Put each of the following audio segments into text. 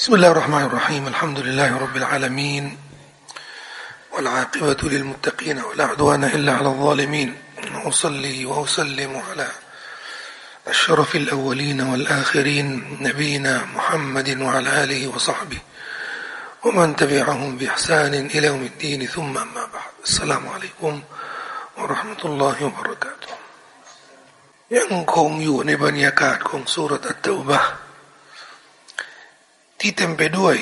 بسم الله الرحمن الرحيم الحمد لله رب العالمين والعاقبة للمتقين ولا عدوان إلا على الظالمين وأصلي وأسلم على أشرف الأولين والآخرين نبينا محمد وعلى آله وصحبه ومن تبعهم بإحسان إلى يوم الدين ثم أما بعد السلام عليكم ورحمة الله وبركاته ยังคงอยู่ในบรรยากาศของสุรตัตเตบะ ที่เต็มไปด้วย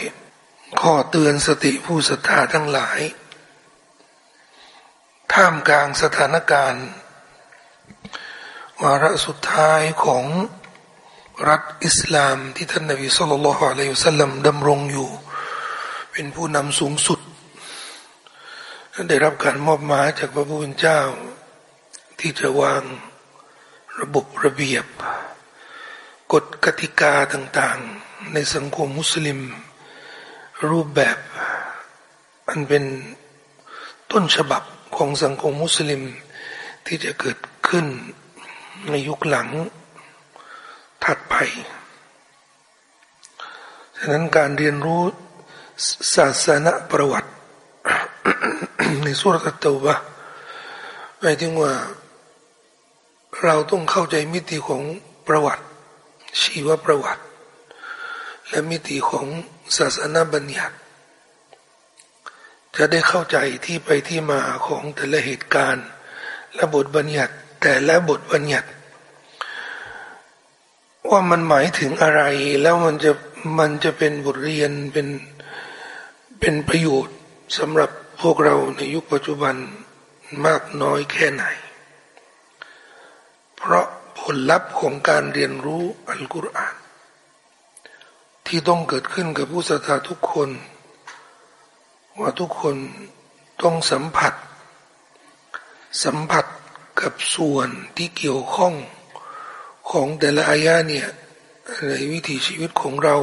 ข้อเตือนสติผู้ศรัทธาทั้งหลาย ท่ามกลางสถานการณ์วาระสุดท้ายของรัฐอิสลามที่ท่านนบีสุลต่านละฮ์อะลัยฮิสัลลัมดำรงอยู่ เป็นผู้นำสูงสุดได้รับการมอบหมายจากพระผู้เป็นเจ้า ที่จะวางระบบระเบียบ กฎกติกาต่างๆ ในสังคมมุสลิม รูปแบบอันเป็นต้นฉบับของสังคมมุสลิม ที่จะเกิดขึ้นในยุคหลังถัดไป ฉะนั้นการเรียนรู้ศาสนาประวัติในสุรตะตบะหมายถึงว่าเราต้องเข้าใจมิติของประวัติ ชีวประวัติ และมิติของศาสนาบัญญัติ จะได้เข้าใจที่ไปที่มาของแต่ละเหตุการณ์ และบทบัญญัติแต่และบทบัญญัติ ว่ามันหมายถึงอะไรแล้วมันจะมันจะเป็นบทเรียนเป็นเป็นประโยชน์สำหรับพวกเราในยุคปัจจุบันมากน้อยแค่ไหน เพราะผลลัพธ์ของการเรียนรู้อัลกุรอาน ที่ต้องเกิดขึ้นกับผู้ศรัทธาทุกคน ว่าทุกคนต้องสัมผัส สัมผัสกับส่วนที่เกี่ยวข้องของแต่ละอายะเนี่ยในวิถีชีวิตของเรา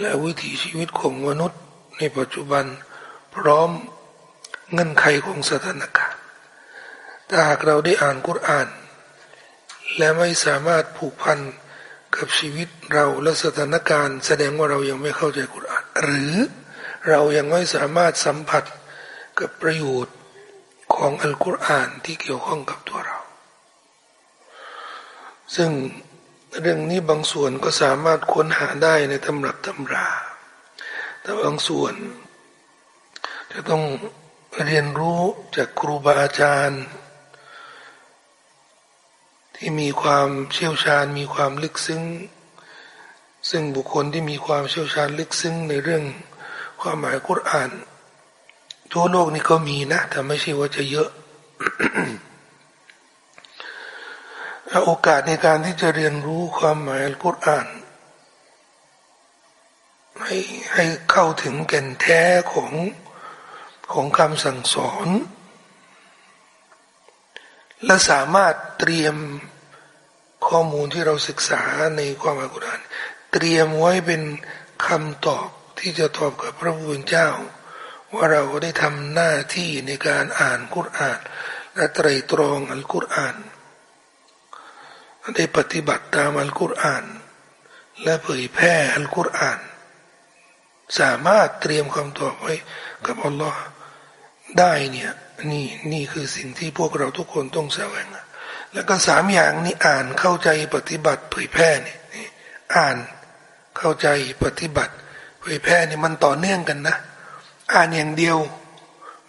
และวิถีชีวิตของมนุษย์ ในปัจจุบันพร้อมเงื่อนไขของสถานการณ์ถ้าหากเราได้อ่านกุรอาน และไม่สามารถผูกพัน กับชีวิตเราและสถานการณ์ แสดงว่าเรายังไม่เข้าใจกุรอานหรือเรายังไม่สามารถสัมผัสกับประโยชน์ของอัลกุรอานที่เกี่ยวข้องกับตัวเรา ซึ่งเรื่องนี้บางส่วนก็สามารถค้นหาได้ในตำรับตำรา แต่บางส่วน จะต้องเรียนรู้จากครูบาอาจารย์ ที่มีความเชี่ยวชาญ มีความลึกซึ้ง ซึ่งบุคคลที่มีความเชี่ยวชาญลึกซึ้งในเรื่องความหมายกุรอาน ทั่วโลกนี่ก็มีนะแต่ไม่ใช่ว่าจะเยอะโอกาสในการที่จะเรียนรู้ความหมายอัลกุรอานให้ให้เข้าถึงแก่นแท้ของของคำสั่งสอน และสามารถเตรียม ข้อมูลที่เราศึกษาในความอัลกุรอานเตรียมไว้เป็นคำตอบที่จะตอบกับพระผู้เป็นเจ้า ว่าเราได้ทำหน้าที่ในการอ่านกุรอาน และไตรตรองอัลกุรอาน ได้ปฏิบัติตามอัลกุรอาน และเผยแพร่อัลกุรอาน สามารถเตรียมคำตอบไว้กับอัลลอฮ์ได้เนี่ยนี่นี่คือสิ่งที่พวกเราทุกคนต้องแสวง แล้วก็สามอย่างนี้อ่านเข้าใจปฏิบัติเผยแพร่นี่อ่านเข้าใจปฏิบัติเผยแพร่นี่มันต่อเนื่องกันนะ อ่านอย่างเดียว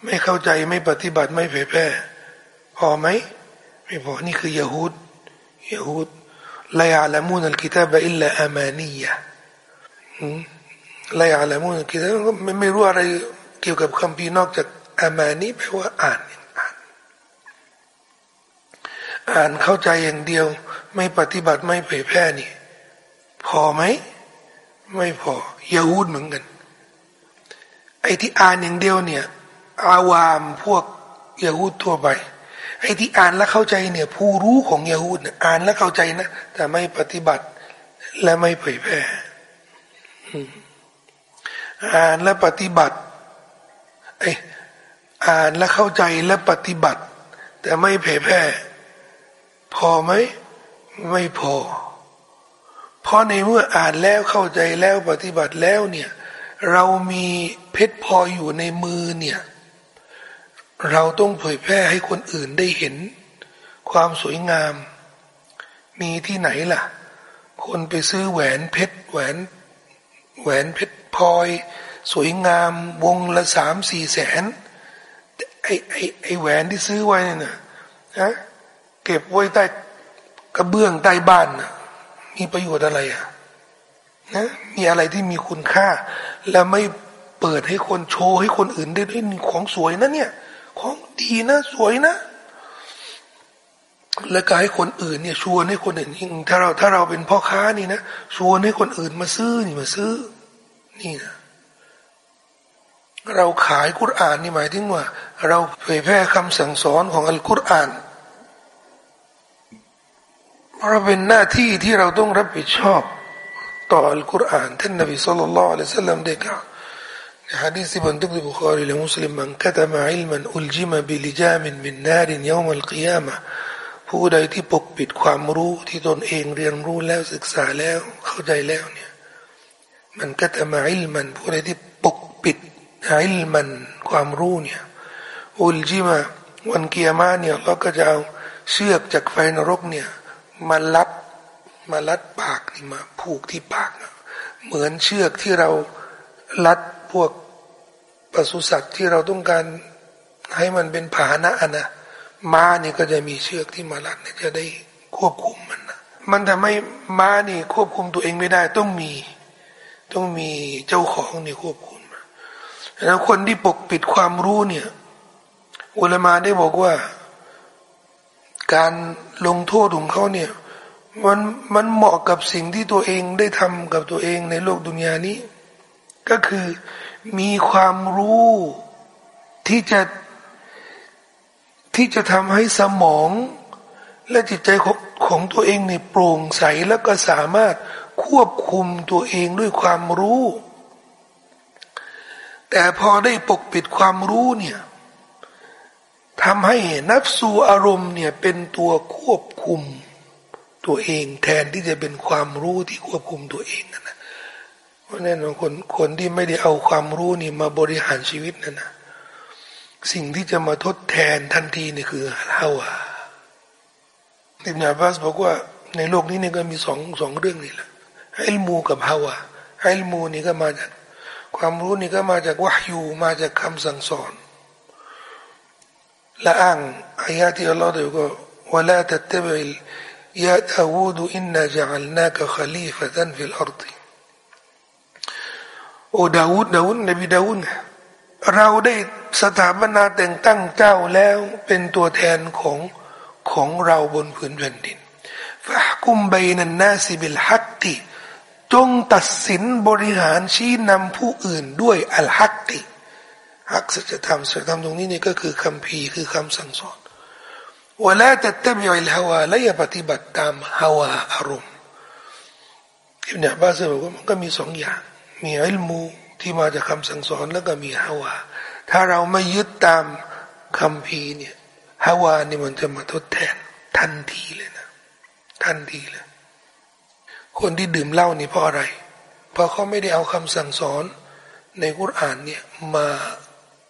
ไม่เข้าใจไม่ปฏิบัติไม่เผยแพร่ พอไหมไม่พอนี่คือยาฮูดยาฮูดลายอาลามูนัลกิตาบอิลลาอามานียะลายอาลามูนัลกิตาบไม่รู้อะไรเกี่ยวกับคำพีนอกจากอามานีแปลว่าอ่าน อ่านเข้าใจอย่างเดียว ไม่ปฏิบัติไม่เผยแพร่นี่ พอไหม ไม่พอยาฮูดเหมือนกัน ไอ้ที่อ่านอย่างเดียวเนี่ย อาวามพวกยาฮูดทั่วไปไอ้ที่อ่านและเข้าใจเนี่ย ผู้รู้ของยาฮูดอ่านและเข้าใจนะแต่ไม่ปฏิบัติและไม่เผยแพร่อ่านและปฏิบัติไออ่านและเข้าใจและปฏิบัติ แต่ไม่เผยแพร่ พอไหมไม่พอ เพราะในเมื่ออ่านแล้วเข้าใจแล้วปฏิบัติแล้วเนี่ย เรามีเพชรพออยู่ในมือเนี่ย เราต้องเผยแพร่ให้คนอื่นได้เห็น ความสวยงาม มีที่ไหนล่ะ คนไปซื้อแหวนเพชรแหวน แหวนเพชรพลอย สวยงามวงละสามสี่แสนไอไอไอแหวนที่ซื้อไว้เนี่ยนะฮะ เก็บไว้ใต้กระเบื้องใต้บ้านนะมีประโยชน์อะไรอะนะมีอะไรที่มีคุณค่า แล้วไม่เปิดให้คนโชว์ให้คนอื่นได้ด้วยของสวยนะเนี่ย ของดีนะ สวยนะ แล้วก็ให้คนอื่นเนี่ยชวนให้คนอื่นยิ่งถ้าเราถ้าเราเป็นพ่อค้านี่นะชวนให้คนอื่นมาซื้อนี่มาซื้อ นี่นะเราขายกุรอานนี่หมายถึงว่า เราเผยแพร่คำสั่งสอนของอัลกุรอาน เราเป็นหน้าที่ที่เราต้องรับผิดชอบต่ออัลกุรอานท่านนบีصلى الله عليه وسلم ได้กล่าวในฮะดีษบันทึกในบุคอรีและมุสลิมمن كتم علما ألجم بلجام من نار يوم القيامة ผู้ใดที่ปกปิดความรู้ที่ตนเองเรียนรู้แล้วศึกษาแล้วเข้าใจแล้วเนี่ยمن كتم علما ผู้ใดที่ปกปิดعلما ความรู้เนี่ย ألجمวันเกียร์มาเนี่ยเราก็จะเอาเชือกจากไฟนรกเนี่ย มาลัดมาลัดปากนี่มา ผูกที่ปากเหมือนเชือกที่เราลัดพวกปศุสัตว์ที่เราต้องการให้มันเป็นผาหนะนะม้านี่ก็จะมีเชือกที่มาลัดเนี่ยจะได้ควบคุมมันนะมันทำให้ม้านี่ควบคุมตัวเองไม่ได้ต้องมี ต้องมีเจ้าของนี่ควบคุมแล้วคนที่ปกปิดความรู้เนี่ยอุลมาได้บอกว่า การลงโทษของเขาเนี่ยมันมันเหมาะกับสิ่งที่ตัวเองได้ทำกับตัวเองในโลกดุนยานี้ ก็คือมีความรู้ที่จะที่จะทำให้สมอง และจิตใจของของตัวเองเนี่ยโปร่งใสแล้วก็สามารถควบคุมตัวเองด้วยความรู้ แต่พอได้ปกปิดความรู้เนี่ย ทำให้นับสูอารมณ์เนี่ยเป็นตัวควบคุมตัวเองแทนที่จะเป็นความรู้ที่ควบคุมตัวเองนะเพราะนั้นคนคนที่ไม่ได้เอาความรู้นี่มาบริหารชีวิตนั่นนะสิ่งที่จะมาทดแทนทันทีนี่คือฮาวาอิบนุอับบาสบอกว่าในโลกนี้นี่ก็มีสองสองเรื่องนี่แหละอิลมูกับฮาวาอิลมูนี่ก็มาจากความรู้นี่ก็มาจากวะฮยูมาจากคำสั่งสอน และอ้างอายะที่อัลลอฮ์ได้ก็ولا تتبع يا داود إنا جعلناك خليفة في الأرض โอดาวูดดาวูดนบีดาวูดเราได้สถาปนาแต่งตั้งเจ้าแล้วเป็นตัวแทนของของเราบนพื้นแผ่นดินفاحكم بين الناس بالحق จงตัดสินบริหารชี้นำผู้อื่นด้วยอัลฮักติ ฮักสัจธรรมสัจธรรมตรงนี้นี่ก็คือคัมภีร์คือคำสั่งสอนولا تتبع الهوى และอย่าปฏิบัติตามฮาวาอารมณ์อิบนุอับบาสบอกว่ามันก็มีสองอย่าง มีอิลมูที่มาจากคำสั่งสอนแล้วก็มีฮาวา ถ้าเราไม่ยึดตามคำพีเนี่ยฮาวานี่มันจะมาทดแทนทันทีเลยนะ ทันทีเลย คนที่ดื่มเหล้านี่เพราะอะไร เพราะเขาไม่ได้เอาคำสั่งสอนในกุรอานเนี่ยมา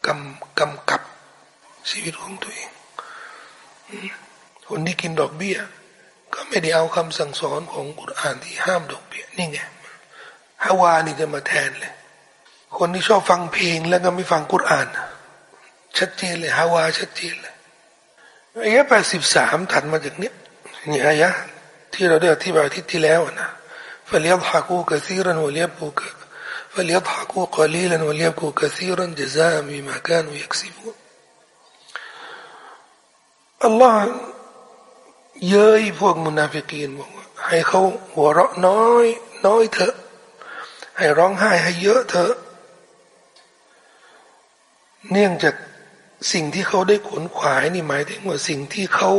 กำกำกับชีวิตของตัวเองคนที่กินดอกเบี้ย ก็ไม่ได้เอาคำสั่งสอนของกุรอานที่ห้ามดอกเบี้ยนี่ไงฮาวานี่จะมาแทนเลย คนที่ชอบฟังเพลงแล้วก็ไม่ฟังกุรอาน ชัดเจนเลยฮาวาชัดเจนเลยอายะแปดสิบสามถัดมาจากนี้นี่อายะที่เราได้อธิบายที่ที่แล้วนะฟะเลียบฮากูกะซีรันวะเลียบูกะ فليضحكوا قليلا وليبكوا كثيرا جزاء بما كانوا يكسبون الله เย้ยพวกมุนาฟิกีนบอกให้เขาหัวเราะน้อยน้อยเถอะให้ร้องไห้ให้เยอะเถอะเนื่องจากสิ่งที่เขาได้ขนขวายนี่หมายถึงว่าสิ่งที่เขา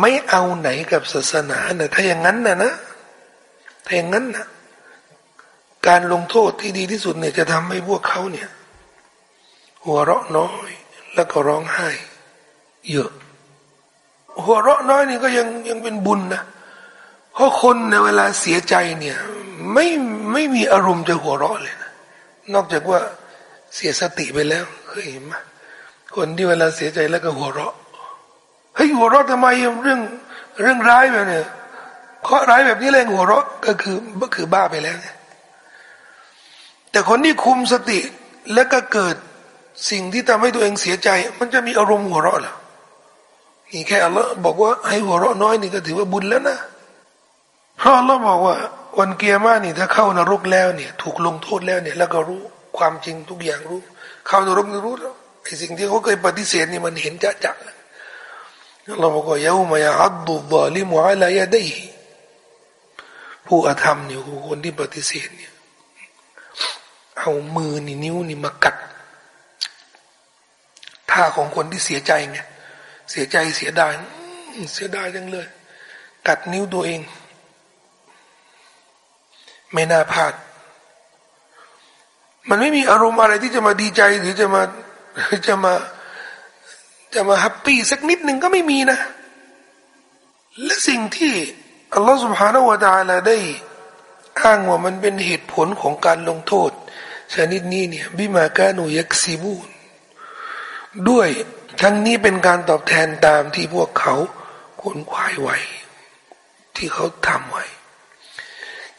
ไม่เอาไหนกับศาสนาเนี่ยถ้าอย่างนั้นนะนะถ้าอย่างนั้นนะ การลงโทษที่ดีที่สุดเนี่ยจะทำให้พวกเขาเนี่ย หัวเราะน้อยแล้วก็ร้องไห้ เยอะ หัวเราะน้อยนี่ก็ยังยังเป็นบุญนะเพราะคนในเวลาเสียใจเนี่ย ไม่ไม่มีอารมณ์จะหัวเราะเลยนะนอกจากว่าเสียสติไปแล้วเคยเห็นไหมคนที่เวลาเสียใจแล้วก็หัวเราะเฮ้ยหัวเราะทำไมเรื่องเรื่องร้ายแบบเนี่ยเคราะร้ายแบบนี้แรงหัวเราะก็คือก็คือบ้าไปแล้วเนี่ย แต่คนที่คุมสติแล้วก็เกิดสิ่งที่ทำให้ตัวเองเสียใจ มันจะมีอารมณ์หัวเราะเหรอนี่แค่อัลลอฮ์บอกว่าให้หัวเราะน้อยนี่ก็ถือว่าบุญแล้วนะ เพราะอัลลอฮ์บอกว่า วันเกียร์มานี่ถ้าเข้านรกแล้วเนี่ย ถูกลงโทษแล้วเนี่ย แล้วก็รู้ความจริงทุกอย่างรู้ เข้านรกนี่รู้แล้วไอ้สิ่งที่เขาเคยปฏิเสธนี่มันเห็นจะจักเราบอกว่าเยาวมายอัดดุบาลิมุอัลายะได้ผู้อธรรมเนี่ยคนที่ปฏิเสธเนี่ย เอามือนี่นิ้วนี่มากัดท่าของคนที่เสียใจไงเสียใจเสียดายเสียดายจังเลย กัดนิ้วตัวเอง ไม่น่าพลาด มันไม่มีอารมณ์อะไรที่จะมาดีใจหรือจะมาจะมาจะมาแฮปปี้สักนิดหนึ่งก็ไม่มีนะ และสิ่งที่อัลลอฮฺสุบฮานาวะดาลาได้อ้างว่ามันเป็นเหตุผลของการลงโทษ ชนิดนี้เนี่ยบิมากานูยักซิบูนด้วยทั้งนี้เป็นการตอบแทนตามที่พวกเขาขนขวายไว้ ที่เขาทำไว้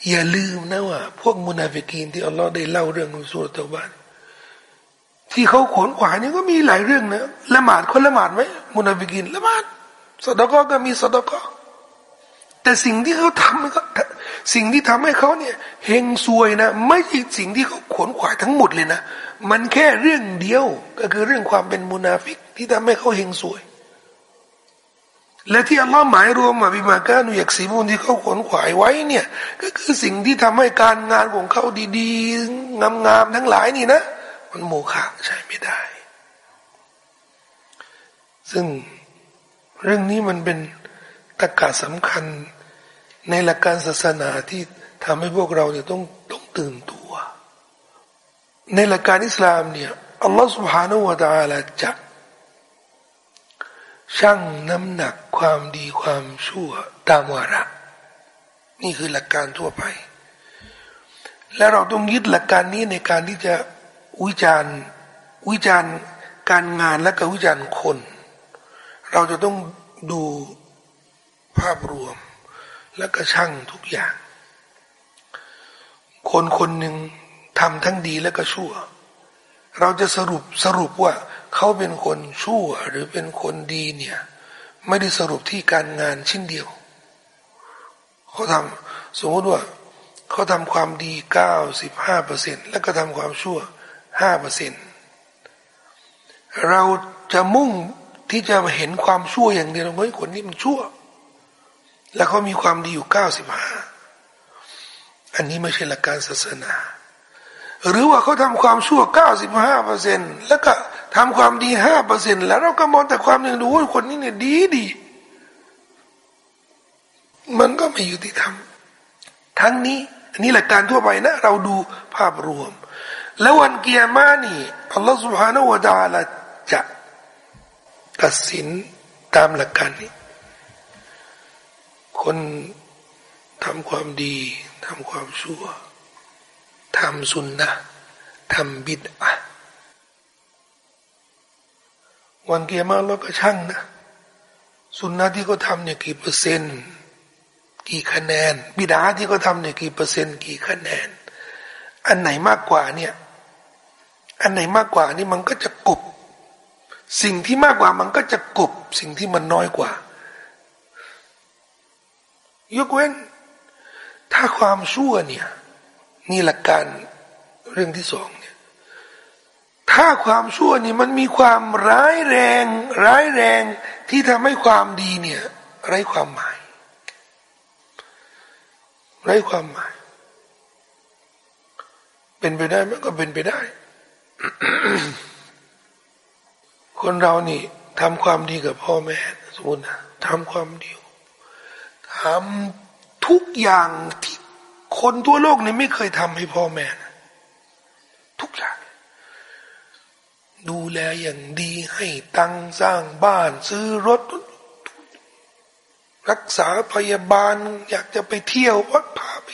อย่าลืมนะว่า พวกมุนาฟิกีนที่อัลลอฮ์ได้เล่าเรื่องของสุรตะวันที่เขาขนขวายนี่ก็มีหลายเรื่องนะละหมาดคนละหมาดไหมมุนาฟิกีนละหมาดสดก็ก็มีสดก็แต่สิ่งที่เขาทำมันก็ สิ่งที่ทำให้เขาเนี่ยเฮงซวยนะ ไม่ใช่สิ่งที่เขาขนขวายทั้งหมดเลยนะ มันแค่เรื่องเดียวก็คือเรื่องความเป็นมุนาฟิก ที่ทำให้เขาเฮงซวย และที่อัลลอฮ์หมายรวมมาบิมากานุยักสีมูลที่เขาขนขวายไว้เนี่ย ก็คือสิ่งที่ทำให้การงานของเขาดีๆ งามๆทั้งหลายนี่นะ มันโมฆะใช่ไม่ได้ ซึ่งเรื่องนี้มันเป็นตะกาสำคัญ ในหลักการศาสนาที่ทำให้พวกเราเนี่ยต้องต้องตื่นตัว ในหลักการอิสลามเนี่ยอัลลอฮฺ سبحانه และ تعالى จะชั่งน้ำหนักความดีความชั่วตามวาระ นี่คือหลักการทั่วไป และเราต้องยึดหลักการนี้ในการที่จะวิจารณ์วิจารณ์การงานและก็วิจารณ์คน เราจะต้องดูภาพรวม แล้วก็ช่างทุกอย่าง คนคนหนึ่งทำทั้งดีแล้วก็ชั่ว เราจะสรุปสรุปว่าเขาเป็นคนชั่วหรือเป็นคนดีเนี่ย ไม่ได้สรุปที่การงานชิ้นเดียว เขาทำสมมติว่าเขาทำความดีเก้าสิบห้าเปอร์เซ็นแล้วก็ทำความชั่วห้าเปอร์เซ็นเราจะมุ่งที่จะเห็นความชั่วอย่างเดียวเฮ้ยคนนี้มันชั่ว แล้วก็มีความดีอยู่เก้าสิบห้าอันนี้ไม่ใช่หลักการศาสนา หรือว่าเขาทำความชั่วเก้าสิบห้าเปอร์เซ็นแล้วก็ทำความดีห้าเปอร์เซ็นแล้วเราก็มองแต่ความหนึ่งดูว่คนนี้เนี่ยดีดี มันก็ไม่ยุติธรรม ทั้งนี้ อันนี้หลักการทั่วไปนะ เราดูภาพรวม แล้ววันเกียร์มานี่อัลลอฮฺสุบฮานาวะตาลาจะตัดสินตามหลักการนี้ คนทำความดีทำความชั่วทำสุนนะทำบิดอะวันเกียร์มาเราก็ช่างนะ สุนนะที่เขาทำเนี่ยกี่เปอร์เซ็นต์ กี่คะแนน บิดาที่เขาทำเนี่ยกี่เปอร์เซ็นต์ กี่คะแนน อันไหนมากกว่าเนี่ย อันไหนมากกว่านี่มันก็จะกบ สิ่งที่มากกว่ามันก็จะกบ สิ่งที่มันน้อยกว่า ยกเว้น ถ้าความชั่วเนี่ยนี่หลักการเรื่องที่สองเนี่ยถ้าความชั่วนี่มันมีความร้ายแรง ร้ายแรงที่ทำให้ความดีเนี่ยไร้ความหมาย ไร้ความหมาย เป็นไปได้มันก็เป็นไปได้ คนเรานี่ทำความดีกับพ่อแม่สมมตินะทำความดี ทำทุกอย่างที่คนทั่วโลกนี้ไม่เคยทำให้พ่อแม่นะทุกอย่าง ดูแลอย่างดีให้ตังสร้างบ้านซื้อรถ รักษาพยาบาล อยากจะไปเที่ยววัดพาไป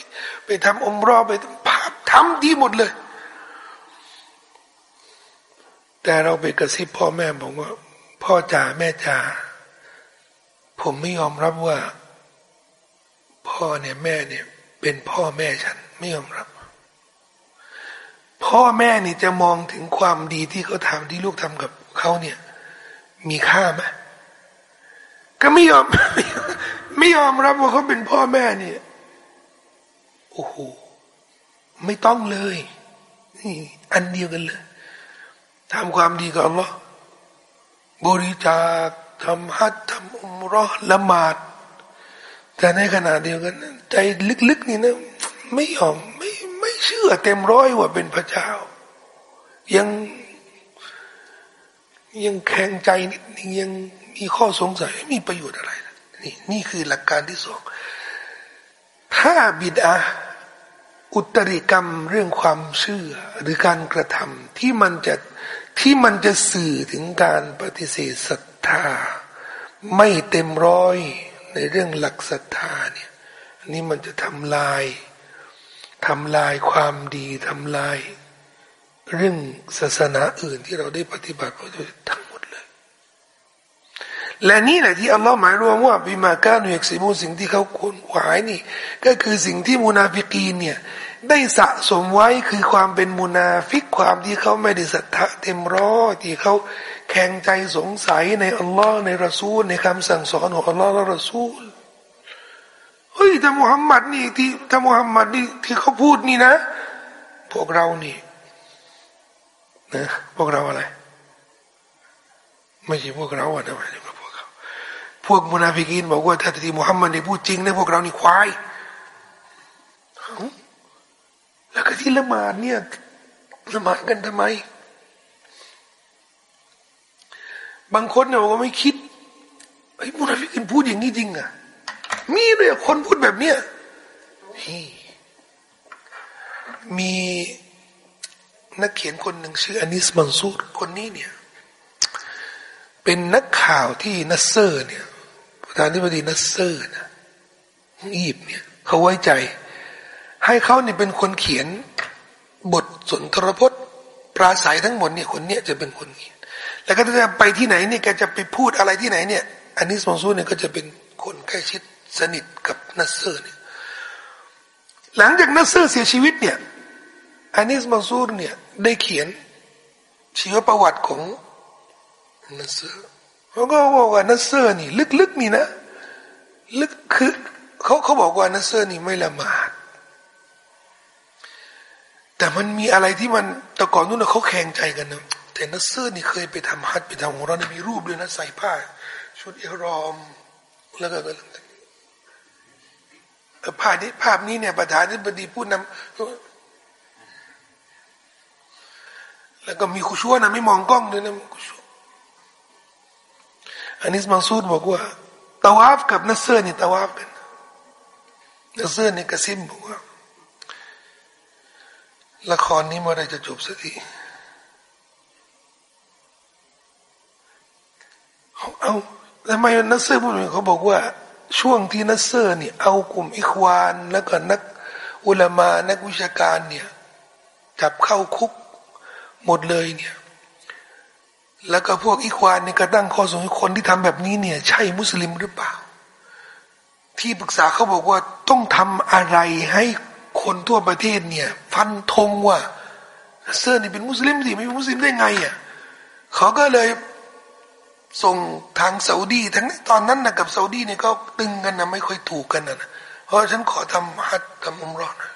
ไปทำอมรอไปพาทำดีหมดเลย แต่เราไปกระซิบพ่อแม่บอกว่า พ่อจ๋าแม่จ๋าผมไม่ยอมรับว่า พ่อเนี่ยแม่เนี่ยเป็นพ่อแม่ฉันไม่ยอมรับ พ่อแม่นี่จะมองถึงความดีที่เขาทำที่ลูกทำกับเขาเนี่ย มีค่าไหมก็ไม่ยอม ไม่ยอมรับว่าเขาเป็นพ่อแม่เนี่ยโอ้โหไม่ต้องเลยนี่อันเดียวกันเลยทำความดีกับอัลลอฮ์บริจาคทำฮัจทำอุมรอละหมาด แต่ในขณะเดียวกันใจลึกๆนี่นะไม่ยอมไม่ไม่เชื่อเต็มร้อยว่าเป็นพระเจ้า ยังยังแข็งใจนิดนึงยังมีข้อสงสัยมีประโยชน์อะไรนี่นี่คือหลักการที่สองถ้าบิดาอุตริกรรมเรื่องความเชื่อหรือการกระทำที่มันจะที่มันจะสื่อถึงการปฏิเสธศรัทธา ไม่เต็มร้อย ในเรื่องหลักศรัทธาเนี่ยอันนี้มันจะทำลายทำลายความดีทำลาย เรื่องศาสนาอื่นที่เราได้ปฏิบัติทั้งหมดเลย และนี่แหละที่อัลลอฮ์หมายรวมว่าبما كانوا يكسبون สิ่งที่เขาขวนขวายนี่ ก็คือสิ่งที่มูนาฟิกีนเนี่ย ได้สะสมไว้คือความเป็นมุนาฟิกความที่เขาไม่ได้ศรัทธาเต็มร้อยที่เขาแคลงใจสงสัยในอัลลอฮ์ในรอซูล ในคำสั่งสอนของอัลลอฮ์และรอซูลเฮ้ยแต่มุฮัมมัดนี่ที่ถ้ามุฮัมมัดนี่ที่เขาพูดนี่นะ พวกเรานี่นะพวกเราอะไร ไม่ใช่พวกเราอะนะไม่ใช่พวกเขาพวกมุนาฟิกีนบอกว่าถ้าที่มุฮัมมัดนี่พูดจริงนะพวกเรานี่ควาย แล้วก็ที่ละหมาดเนี่ยละหมาดกันทำไม บางคนเนี่ยบอกว่าไม่คิดไอ้มุนาฟิกินพูดอย่างนี้จริงอะ มีเลยคนพูดแบบเนี้ยมีนักเขียนคนหนึ่งชื่ออานิสมันซูรคนนี้เนี่ย เป็นนักข่าวที่นัสเซอร์เนี่ยประธานาธิบดีนัสเซอร์นะอียิปต์เนี่ย เขาไว้ใจ ให้เขาเนี่ยเป็นคนเขียน บทสุนทรพจน์ ปราศรัยทั้งหมดเนี่ยคนเนี้ยจะเป็นคนเขียน แล้วก็จะไปที่ไหนเนี่ยแกจะไปพูดอะไรที่ไหนเนี่ย อานิสมันซูรเนี่ยก็จะเป็นคนใกล้ชิดสนิทกับนัสเซอร์เนี่ยหลังจากนัสเซอร์เสียชีวิตเนี่ยอะนีส มันซูรเนี่ยได้เขียนชีวประวัติของนัสเซอร์เขาก็บอกว่านัสเซอร์นี่ ลึกๆนี่นะ ลึกคือเขาเขาบอกว่านัสเซอร์นี่ไม่ละหมาด แต่มันมีอะไรที่มันแต่ก่อนนู้นเขาแคลงใจกันนะแต่นัสเซอร์นี่เคยไปทำฮัจญ์ไปทำอุมเราะฮ์นี่มีรูปเลยนะใส่ผ้า ชุดอิห์รอม แล้วก็ภาพนี้ภาพนี้เนี่ยประธานาธิบดีพูดนำแล้วก็มีخشوع นะไม่มองกล้องด้วยนะคุชัวอันนี้มังซูดบอกว่าตอวาฟกับนัสเซอร์นี่ตอวาฟกันนัสเซอร์นี่กระซิบบอกว่า ละครนี้เมื่อไรจะจบสักทีเอาทำไมนัสเซอร์พูดเขาบอกว่า ช่วงที่นัสเซอร์เนี่ยเอากลุ่มอิควานแล้วก็นักอุลามานักวิชาการเนี่ยจับเข้าคุกหมดเลยเนี่ยแล้วก็พวกอิควานเนี่ยก็ตั้งข้อสงสัยคนที่ทำแบบนี้เนี่ย ใช่มุสลิมหรือเปล่า ที่ปรึกษาเขาบอกว่าต้องทำอะไรให้ คนทั่วประเทศเนี่ย ฟันธงว่านัสเซอร์นี่เป็นมุสลิมสิไม่เป็นมุสลิมได้ไงอะเขาก็เลยส่งทางซาอุดีทั้งตอนนั้นนะกับซาอุดีเนี่ยก็ตึงกันนะไม่ค่อยถูกกันนะเพราะฉันขอทำฮัตทำอุมรอนะ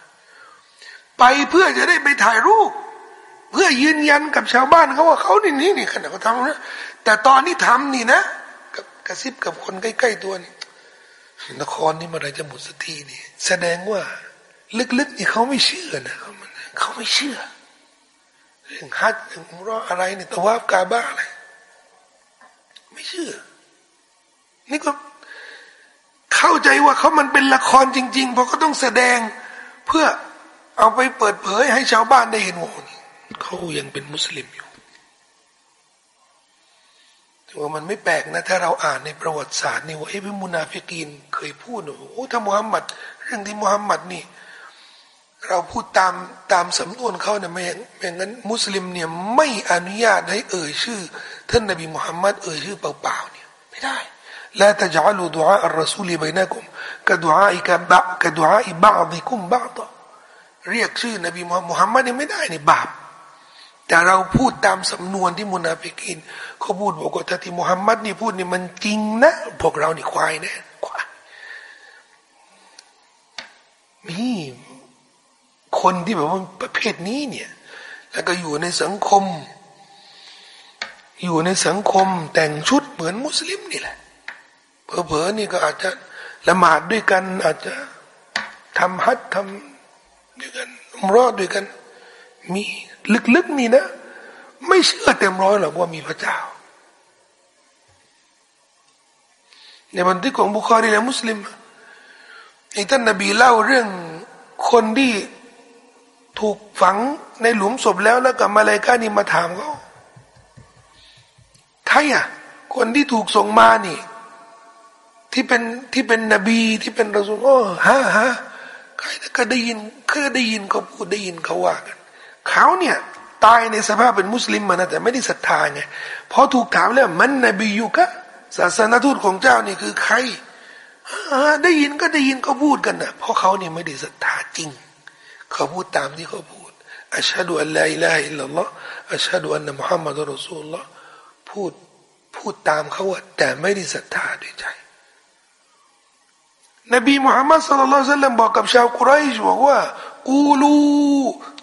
ไปเพื่อจะได้ไปถ่ายรูป เพื่อยืนยันกับชาวบ้านเขาว่าเขานี่นี่นี่ขนาดเขาทำนะแต่ตอนนี้ทำนี่นะกับกระซิบกับคนใกล้ๆตัวนี่นครนี่เมื่อไรจะหมดสักทีนี่แสดงว่า ลึกๆนี่เขาไม่เชื่อนะเขาเขาไม่เชื่อเรื่องฮัจเรื่องรออะไรเนี่ยตะวาบกาบ้าอะไรไม่เชื่อ นี่ก็เข้าใจว่าเขามันเป็นละครจริง ๆ เพราะเขาต้องแสดงเพื่อเอาไปเปิดเผยให้ชาวบ้านได้เห็นว่าเขายังเป็นมุสลิมอยู่แต่ว่ามันไม่แปลกนะ ถ้าเราอ่านในประวัติศาสตร์นี่ว่าเอ้พมุนาฟิกีนเคยพูดโอ้ถ้ามุฮัมมัดเรื่องที่มุฮัมมัดนี่ เราพูดตามตามสำนวนเขาเนี่ยไม่ไม่งั้น มุสลิมเนี่ยไม่อนุญาตให้เอ่ยชื่อ ท่านนบีมุฮัมมัดเอ่ยชื่อเปล่าๆเนี่ยไม่ได้لا تجعلوا دعاء الرسول بينكم كدعاء كدعاء بعضكم بعضاเรียกชื่อนบีมุฮัมมัดเนี่ยไม่ได้นี่บาปแต่เราพูดตามสำนวนที่มุนาฟิกินเขาพูดบอกว่าถ้าที่มุฮัมมัดนี่พูดนี่มันจริงนะ พวกเรานี่ควายแน่ควายมี คนที่แบบว่าประเภทนี้เนี่ย แล้วก็อยู่ในสังคม อยู่ในสังคมแต่งชุดเหมือนมุสลิมนี่แหละเผลอๆนี่ก็อาจจะละหมาดด้วยกัน อาจจะทำฮัททำด้วยกันรอดด้วยกัน มีลึกๆนี่นะ ไม่เชื่อเต็มร้อยหรอกว่ามีพระเจ้า ในบันทึกของบุคอรีและมุสลิมไอ้ท่านนบีเล่าเรื่องคนที่ ถูกฝังในหลุมศพแล้วแล้วกับมาเลกานี่มาถามเขาใครอะคนที่ถูกส่งมานี่ ที่เป็นที่เป็นนบีที่เป็นรสุลโอ้ฮะฮะใครก็ได้ยินเคยได้ยินเขาพูดได้ยินเขาว่ากันเขาเนี่ยตายในสภาพเป็นมุสลิมมานะแต่ไม่ได้ศรัทธาไงพอถูกถามแล้วมันนบีอยู่กะศาสนทูตของเจ้านี่คือใครได้ยินก็ได้ยินเขาพูดกันนะเพราะเขาเนี่ยไม่ได้ศรัทธาจริง เขาพูดตามที่เขาพูดอัชฮะดูอัลลอฮฺอิลลาฮิลลัลลอฮฺอัชฮะดูอันนะมุฮัมมัดอัลลอฮฺพูดพูดตามเขาว่าแต่ไม่ได้ศรัทธาด้วยใจ นบีมุฮัมมัดصلى الله عليه وسلمบอกกับชาวกุไรชบอกว่ากูลู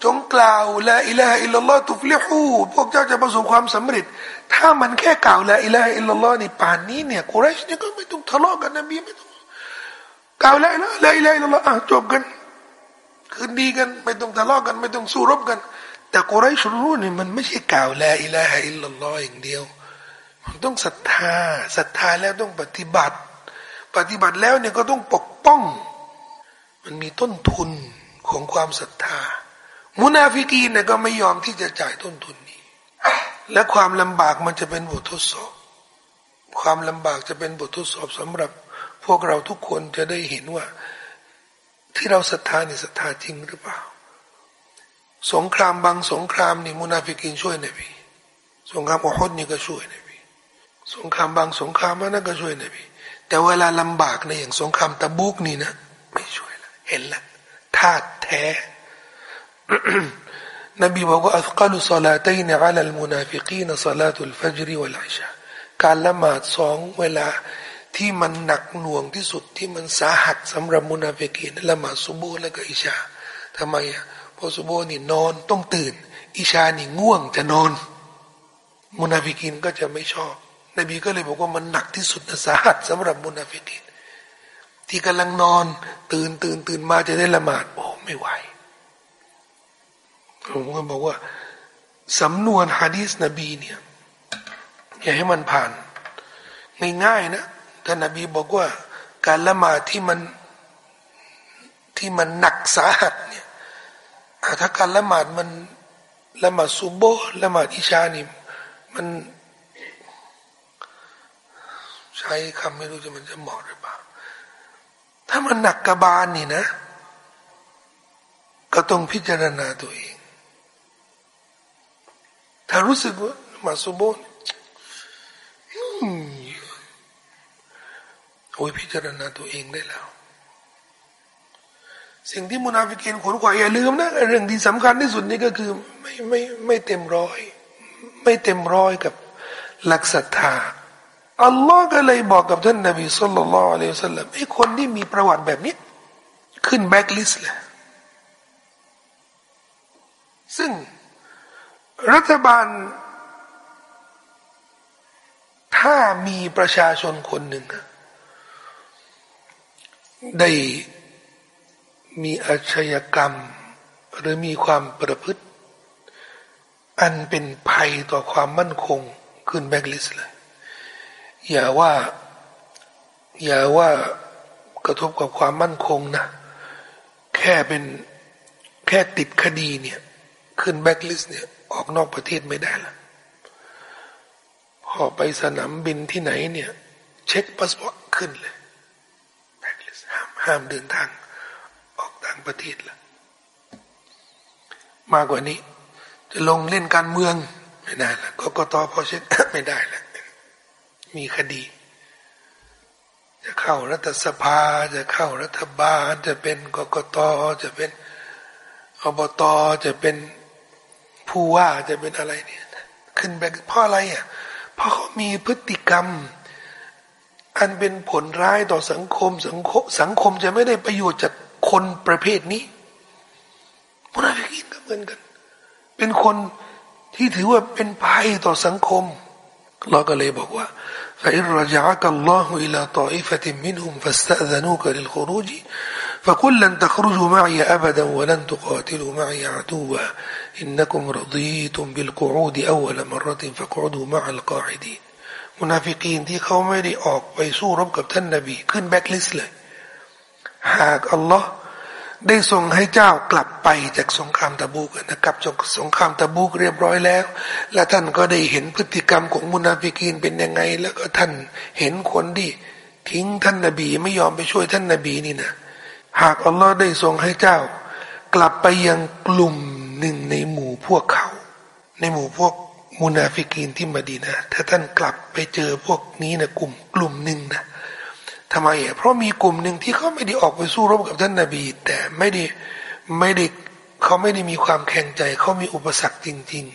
จงกล่าวلا إله إلا الله تفلحواพวกเจ้าจะประสบความสำเร็จ ถ้ามันแค่กล่าวلا إله إلا اللهนี่ป่านนี้เนี่ยกุไรชเนี่ยก็ไม่ต้องทะเลาะกันนบีไม่ต้องกล่าวلا إله لا إله إلا اللهอะจบกัน คืนดีกันไม่ต้องทะเลาะกัน ไม่ต้องสู้รบกัน แต่กุไรชรู้นี่มันไม่ใช่กล่าวلا إله إلا اللهอย่างเดียว มันต้องศรัทธาศรัทธาแล้วต้องปฏิบัติ ปฏิบัติแล้วเนี่ยก็ต้องปกป้อง มันมีต้นทุนของความศรัทธา มุนาฟิกีนเนี่ยก็ไม่ยอมที่จะจ่ายต้นทุนนี้ และความลำบากมันจะเป็นบททดสอบ ความลำบากจะเป็นบททดสอบสำหรับ พวกเราทุกคนจะได้เห็นว่า ที่เราศรัทธานี่ศรัทธาจริงหรือเปล่า สงครามบางสงครามนี่มุนาฟิกีนช่วยนบีสงครามอุฮุดนี่ก็ช่วยนบีสงครามบางสงครามนั่นก็ช่วยนบีแต่เวลาลำบากในอย่างสงครามตะบุกนี่นะ ไม่ช่วยละเห็นละธาตุแท้นบีบอกว่าأثقل الصلاتين على المنافقين صلاة الفجر والعشاءการละหมาดสองเวลา ที่มันหนักหน่วงที่สุดที่มันสาหัสสำหรับมุนาฟิกีนละหมาดซุบฮิแล้วก็อิชาทำไมอะพอซุบฮินี่นอนต้องตื่น อิชานี่ง่วงจะนอน มุนาฟิกีนก็จะไม่ชอบ นบีก็เลยบอกว่ามันหนักที่สุดนะสาหัสสำหรับมุนาฟิกินที่กำลังนอนตื่นตื่นตื่นมาจะได้ละหมาดโอ้ไม่ไหวผมก็บอกว่าสำนวนฮะดีสนบีเนี่ยอย่าให้มันผ่านง่ายๆนะ ท่านนบีบอกว่า การละหมาดที่มันที่มันหนักสาหัสเนี่ยถ้าการละหมาดมันละหมาดซุบโบละหมาดอิชานี่มันใช้คำไม่รู้จะมันจะเหมาะหรือเปล่า ถ้ามันหนักกระบาลนี่นะ ก็ต้องพิจารณาตัวเอง ถ้ารู้สึกว่ามาสุโบนโอ้ ยพิจารณาตัวเองได้แล้ว สิ่งที่มุนาฟิกินขวนขวายอย่าลืมนะเรื่องที่สำคัญที่สุดนี่ก็คือไม่ไม่ไม่เต็มร้อย ไม่เต็มร้อยกับหลักศรัทธาอัลลอฮ์ก็เลยบอกกับท่านนบีصلى الله عليه وسلمไอ้คนที่มีประวัติแบบนี้ ขึ้นแบ็กลิสต์เลยซึ่งรัฐบาล ถ้ามีประชาชนคนหนึ่ง ได้มีอาชญากรรม หรือมีความประพฤติ อันเป็นภัยต่อความมั่นคงขึ้นแบ็กลิสเลยอย่าว่า อย่าว่ากระทบกับความมั่นคงนะ แค่เป็นแค่ติดคดีเนี่ย ขึ้นแบ็กลิสเนี่ย ออกนอกประเทศไม่ได้ละพอไปสนามบินที่ไหนเนี่ย เช็คพาสปอร์ตขึ้นเลย ห้ามเดินทาง ออกต่างประเทศละมากกว่านี้ จะลงเล่นการเมืองไม่ได้ละกกตพอเช็คไม่ได้ละมีคดี จะเข้ารัฐสภา จะเข้ารัฐบาล จะเป็นกกตจะเป็นอบตจะเป็นผู้ว่าจะเป็นอะไรเนี่ย ขึ้นไปเพราะอะไรอะเพราะเขามีพฤติกรรม อันเป็นผลร้ายต่อสังคมสังคมสังคมจะไม่ได้ประโยชน์จากคนประเภทนี้มุนาฟิกินก็เหมือนกัน เป็นคนที่ถือว่าเป็นภัยต่อสังคมเราก็เลยบอกว่า فإن رجعك الله إلى طائفة منهم فاستأذنوك للخروج فقل لن تخرجوا معي أبدا ولن تقاتلوا معي عدوا إنكم رضيتم بالقعود أول مرة فاقعدوا مع القاعدين มุนาฟิกีนที่เขาไม่ได้ออกไปสู้รบกับท่านนาบี ขึ้นแบ็คลิสเลย หากอัลลอฮ์ได้ทรงให้เจ้ากลับไปจากสงครามตะบูกนะครับจากสงครามตะบูกเรียบร้อยแล้ว และท่านก็ได้เห็นพฤติกรรมของมุนาฟิกีนเป็นยังไง แล้วก็ท่านเห็นคนที่ทิ้งท่านนาบีไม่ยอมไปช่วยท่านนาบีนี่นะหากอัลลอฮ์ได้ทรงให้เจ้า กลับไปยังกลุ่มหนึ่งในหมู่พวกเขา ในหมู่พวก มุนาฟิกีนที่มาดีนะถ้าท่านกลับไปเจอพวกนี้นะกลุ่มกลุ่มหนึ่งนะทำไมอะเพราะมีกลุ่มหนึ่งที่เขาไม่ได้ออกไปสู้รบกับท่านนาบี แต่ไม่ได้ไม่ได้เขาไม่ได้มีความแข็งใจ เขามีอุปสรรคจริง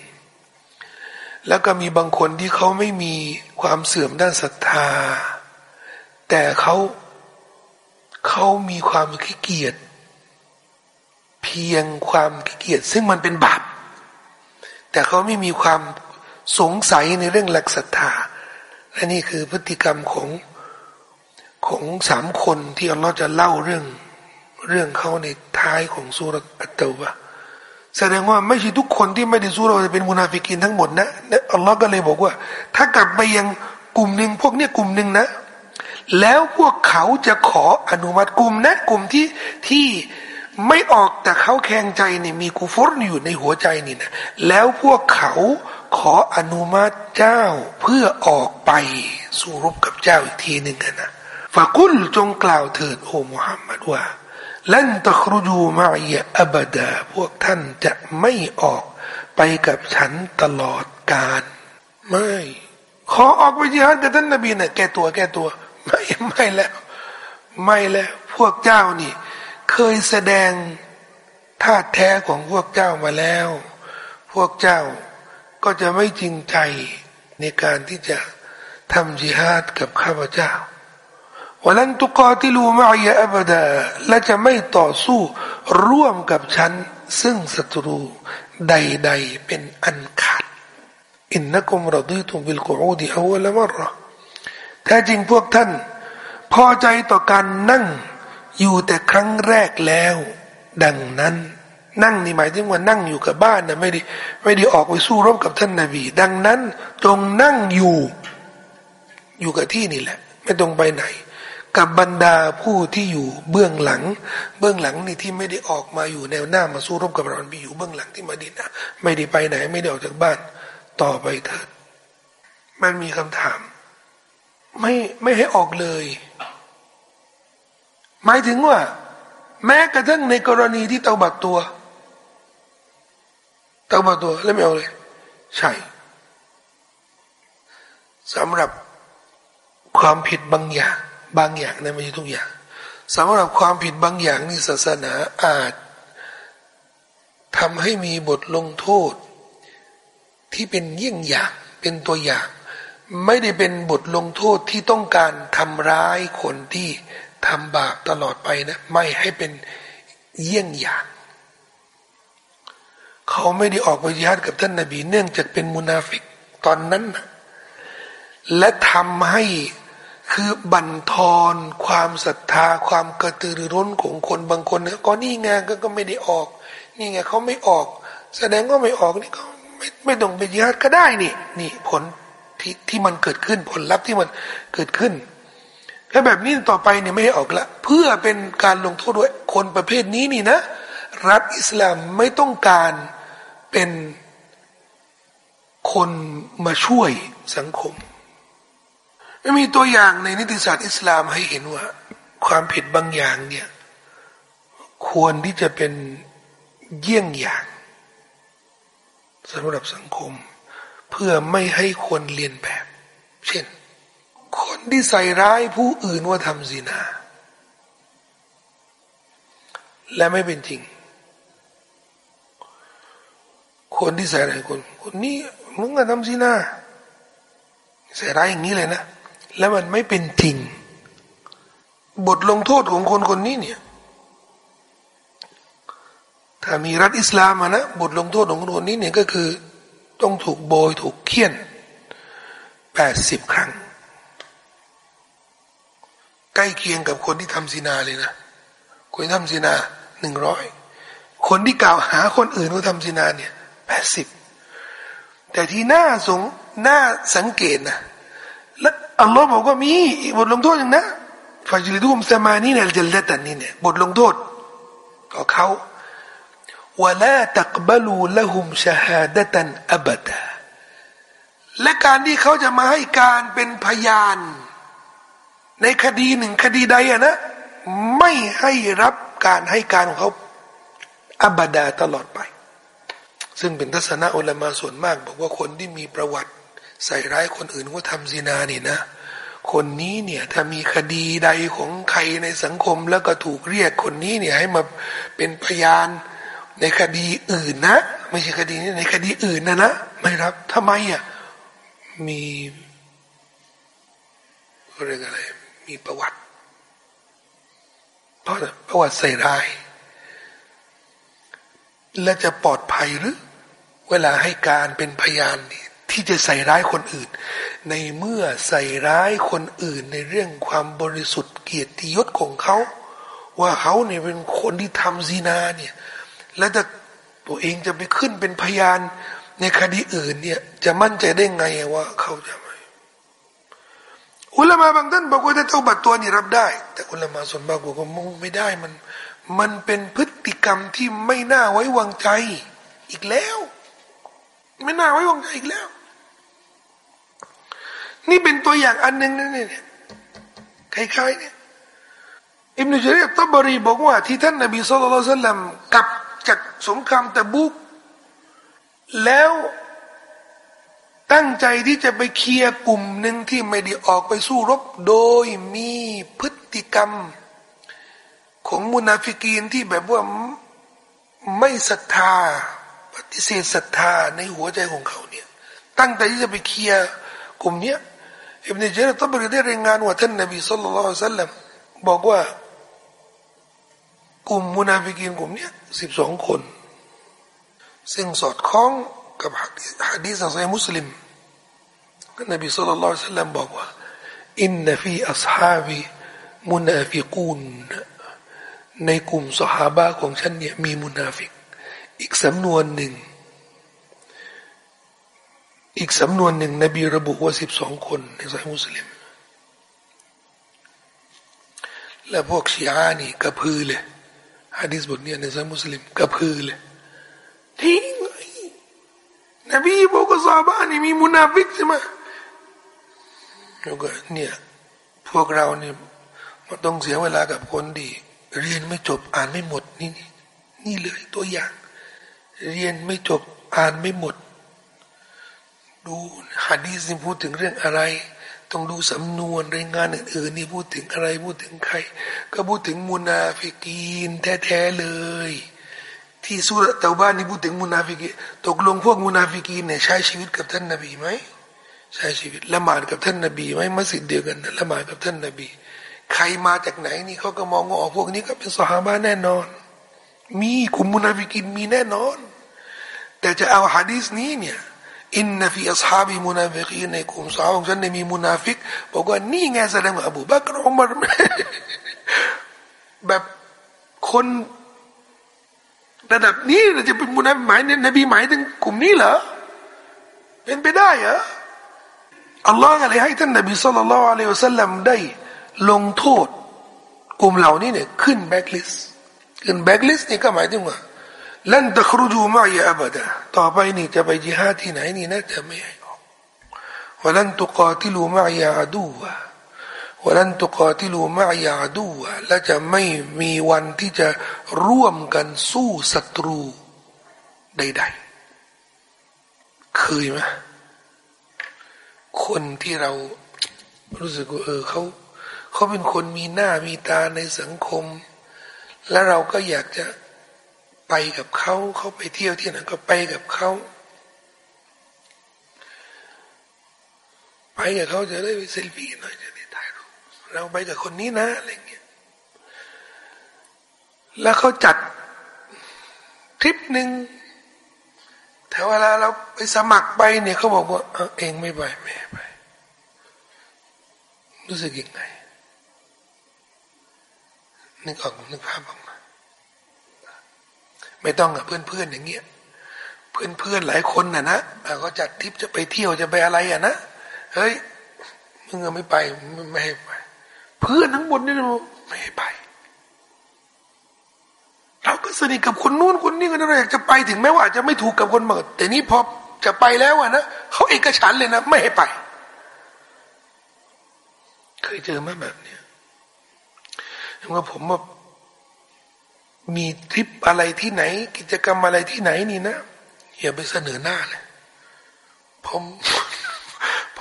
ๆ แล้วก็มีบางคนที่เขาไม่มีความเสื่อมด้านศรัทธา แต่เขาเขามีความขี้เกียจเพียงความขี้เกียจซึ่งมันเป็นบาปแต่เขาไม่มีความ สงสัยในเรื่องหลักศรัทธาและนี่คือพฤติกรรมของของสามคนที่อัลลอฮ์จะเล่าเรื่องเรื่องเขาในท้ายของสุรอัตตวะแสดงว่าไม่ใช่ทุกคนที่ไม่ได้สู้เราจะเป็นมุนาฟิกินทั้งหมดนะอัลลอฮ์ก็เลยบอกว่า ถ้ากลับไปยังกลุ่มหนึ่งพวกเนี้ยกลุ่มหนึ่งนะ แล้วพวกเขาจะขออนุมัติกลุ่มนะกลุ่มที่ที่ ไม่ออกแต่เขาแข็งใจนี่มีกูฟอร์อยู่ในหัวใจนี่นะแล้วพวกเขาขออนุมัติเจ้าเพื่อออกไปสู้รบกับเจ้าอีกทีหนึ่งนะفقلจงกล่าวเถิดโอ้มุฮัมมัดว่าลันตะครูจูมาอีอับดาพวกท่านจะไม่ออกไปกับฉันตลอดกาลไม่ ขอออกไปยิฮัดกับท่านนบีนะ่ะแก้ตัวแก้ตัว ไม่ไม่แล้ว ไม่แล้ว พวกเจ้านี่ เคยแสดงท่าแท้ของพวกเจ้ามาแล้ว พวกเจ้าก็จะไม่จริงใจในการที่จะทำจิฮาดกับข้าพเจ้าวันนั้นตุกอติลูมาอีอับดาและจะไม่ต่อสู้ร่วมกับฉัน ซึ่งศัตรูใดๆเป็นอันขาดอินนักุมรดีตุบิลกูดีอวละมรแท้จริงพวกท่าน พอใจต่อการนั่ง อยู่แต่ครั้งแรกแล้ว ดังนั้น นั่งนี่หมายถึงว่านั่งอยู่กับบ้านนะไม่ได้ไม่ได้ออกไปสู้รบกับท่านนาบี ดังนั้นจงนั่งอยู่ อยู่กับที่นี่แหละ ไม่ต้องไปไหน กับบรรดาผู้ที่อยู่เบื้องหลัง เบื้องหลังนี่ที่ไม่ได้ออกมาอยู่แนวหน้ามาสู้รบกับเราไปอยู่เบื้องหลังที่มาดินนะไม่ได้ไปไหน ไม่ได้ออกจากบ้าน ต่อไปเถิดมันมีคำถาม ไม่ไม่ให้ออกเลย หมายถึงว่า แม้กระทั่งในกรณีที่เตาบัดตัวเตาบัดตัวแล้วไม่เอาเลย ใช่สำหรับความผิดบางอย่าง บางอย่างนะไม่ใช่ทุกอย่างสำหรับความผิดบางอย่างนี่ศาสนาอาจทำให้มีบทลงโทษ ที่เป็นเยี่ยงอย่างเป็นตัวอย่าง ไม่ได้เป็นบทลงโทษที่ต้องการทำร้ายคนที่ ทำบาปตลอดไปนะ ไม่ให้เป็นเยี่ยงอย่าง เขาไม่ได้ออกไปยิฮัดกับท่านนาบี เนื่องจากเป็นมุนาฟิกตอนนั้นนะและทำให้คือบั่นทอนความศรัทธา ความกระตือรือร้นของคนบางคนก็นี่ไงก็ก็ไม่ได้ออก นี่ไงเขาไม่ออก แสดงว่าไม่ออกนี่ก็ไม่ไม่ต้องไปยิฮัดก็ได้นี่ นี่ผลที่ที่มันเกิดขึ้นผลลัพธ์ที่มันเกิดขึ้น และแบบนี้ต่อไปเนี่ยไม่ให้ออกละ เพื่อเป็นการลงโทษด้วยคนประเภทนี้นี่นะ รัฐอิสลามไม่ต้องการเป็นคนมาช่วยสังคม ไม่มีตัวอย่างในนิติศาสตร์อิสลามให้เห็นว่า ความผิดบางอย่างเนี่ย ควรที่จะเป็นเยี่ยงอย่างสำหรับสังคม เพื่อไม่ให้คนเรียนแบบ เช่น คนที่ใส่ร้ายผู้อื่นว่าทำซีนา และไม่เป็นจริง คนที่ใส่ร้ายคน คนนี้มึงก็ทำซีนาใส่ร้ายอย่างนี้เลยนะ แล้วมันไม่เป็นจริง บทลงโทษของคนคนนี้เนี่ยถ้ามีรัฐอิสลามนะบทลงโทษของคนนี้เนี่ยก็คือ ต้องถูกโบยถูกเคี่ยนแปดสิบครั้ง ใกล้เคียงกับคนที่ทำซีนาเลยนะ คนที่ทำซีนาหนึ่งร้อยคนที่กล่าวหาคนอื่นว่าทำซีนาเนี่ยแปดสิบแต่ที่น่าสงน่าสังเกตนะและอัลลอฮ์บอกว่ามีบทลงโทษอย่างนะฟาจิลิดุมสมานีเนี่ยจะเลตันนี่เนี่ยบทลงโทษก็เขาวะลาตักบลูละหุมชาฮาดตันอับดาและการที่เขาจะมาให้การเป็นพยาน ในคดีหนึ่งคดีใดอะนะไม่ให้รับการให้การของเขาอับดาตลอดไป ซึ่งเป็นทัศนะอุลามาส่วนมาก บอกว่าคนที่มีประวัติใส่ร้ายคนอื่นว่าทำซีนานี่นะ คนนี้เนี่ยถ้ามีคดีใดของใครในสังคมแล้วก็ถูกเรียกคนนี้เนี่ยให้มาเป็นพยานในคดีอื่นนะ ไม่ใช่คดีนี้ในคดีอื่นนะนะไม่รับทำไมอะมีเรื่องอะไร มีประวัติ เพราะประวัติใส่ร้าย และจะปลอดภัยหรือ เวลาให้การเป็นพยานนี่ที่จะใส่ร้ายคนอื่น ในเมื่อใส่ร้ายคนอื่นในเรื่องความบริสุทธิ์เกียรติยศของเขา ว่าเขาเนี่ยเป็นคนที่ทำซีนาเนี่ย แล้วจะตัวเองจะไปขึ้นเป็นพยานในคดีอื่นเนี่ย จะมั่นใจได้ไงว่าเขาจะ อุลามาบางท่านบอกว่าถ้าเจ้าบัตตัวนี่รับได้ แต่อุลามาส่วนมากบอกว่ามึงไม่ได้มัน มันเป็นพฤติกรรมที่ไม่น่าไว้วางใจ อีกแล้ว ไม่น่าไว้วางใจอีกแล้ว นี่เป็นตัวอย่างอันหนึ่งนะเนี่ยคล้ายๆเนี่ยอิบนุจารีตับบรีบอกว่าที่ท่านนบีสุลต่านกลับจากสงครามตะบุกแล้ว ตั้งใจที่จะไปเคลียร์กลุ่มหนึ่งที่ไม่ได้ออกไปสู้รบ โดยมีพฤติกรรม ของมุนาฟิกีนที่แบบว่าไม่ศรัทธา ปฏิเสธศรัทธาในหัวใจของเขาเนี่ย ตั้งใจที่จะไปเคลียร์กลุ่มเนี้ยอิบเนเจรตบบรีได้รายงานว่าท่านนบี صلى الله عليه وسلمบอกว่ากลุ่มมุนาฟิกีนกลุ่มนี้สิบสองคน ซึ่งสอดคล้อง กับฮะดีษของเศาะฮีหฺมุสลิมนบี صلى الله عليه وسلمบอกว่าإن في أصحابي منافقونในกลุ่มสหาบะฮฺของฉันเนี่ยมีมุนาฟิก อีกสำนวนหนึ่ง อีกสำนวนหนึ่งนบีระบุว่าสิบสองคนในเศาะฮีหฺมุสลิม และพวกชีอานี่กระพือเลยฮะดีษบทนี้ในเศาะฮีหฺมุสลิมกระพือเลยทิ้ง นบีบอกว่าซาบานี่มีมุนาฟิกใช่ไหมแล้วก็เนี่ยพวกเราเนี่ยมาต้องเสียเวลากับคนดี เรียนไม่จบอ่านไม่หมดนี่นี่เลยตัวอย่าง เรียนไม่จบอ่านไม่หมด ดูฮะดีษพูดถึงเรื่องอะไร ต้องดูสำนวนรายงานอื่นๆนี่พูดถึงอะไรพูดถึงใคร ก็พูดถึงมุนาฟิกีนแท้ๆเลย ที่ซูเราะฮฺอัตเตาบะฮฺนี่พูดถึงมุนาฟิกีนตกลงพวกมุนาฟิกีนเนี่ยใช้ชีวิตกับท่านนบีไหมใช้ชีวิตละหมาดกับท่านนบีไหมมัสยิดเดียวกันละหมาดกับท่านนบี ใครมาจากไหนนี่เขาก็มองว่าอ๋อพวกนี้ก็เป็นสหาบะฮฺแน่นอน มีกลุ่มมุนาฟิกีนมีแน่นอน แต่จะเอาฮะดีษนี้เนี่ยإن في أصحابي منافقين ในกลุ่มสหาบะฮฺของฉันเนี่ยมีมุนาฟิกบอกว่านี่ไงแสดงว่าอบูบักรอุมัรแบบคน ระดับนี้จะเป็นมุนาฟิกหมายนบีหมายถึงกลุ่มนี้เหรอเป็นไปได้เหรออัลลอฮ์ก็เลยให้ท่านนบี صلى الله عليه وسلمได้ลงโทษ กลุ่มเหล่านี้เนี่ยขึ้นแบ็กลิสขึ้นแบ็กลิสนี่ก็หมายถึงว่าلن تخرجوا معي أبداต่อไปนี่จะไปจิฮาดที่ไหนนี่นะจะไม่ให้ออก วันตุกอที่รู้มายาดูและจะไม่มีวันที่จะร่วมกันสู้ศัตรูใดๆเคยไหมคนที่เรารู้สึกว่าเออเขาเขาเป็นคนมีหน้ามีตาในสังคม และเราก็อยากจะไปกับเขาเขาไปเที่ยวที่ไหนก็ไปกับเขาไปกับเขาจะได้เซลฟี่หน่อย เราไปกับคนนี้นะอะไรเงี้ยแล้วเขาจัดทริปหนึ่งแต่เวลาเราไปสมัครไปเนี่ยเขาบอกว่าเออเองไม่ไปไม่ไป รู้สึกยังไงนึกออกนึกภาพออกมาไม่ต้องกับเพื่อนๆอย่างเงี้ยเพื่อนๆหลายคนน่ะนะเขาจัดทริปจะไปเที่ยวจะไปอะไรอะนะเฮ้ยมึงไม่ไปไม่ให้ไป เพื่อนทั้งหมดนี่ไม่ให้ไป เราก็สนิทกับคนนู้นคนนี้กันเราอยากจะไปถึงแม้ว่าจะไม่ถูกกับคนบางแต่นี้พอจะไปแล้วอะนะเขาเอกฉันเลยนะไม่ให้ไป เคยเจอไหมแบบเนี้ยว่าผมว่ามีทริปอะไรที่ไหน กิจกรรมอะไรที่ไหนนี่นะอย่าไปเสนอหน้าเลยผม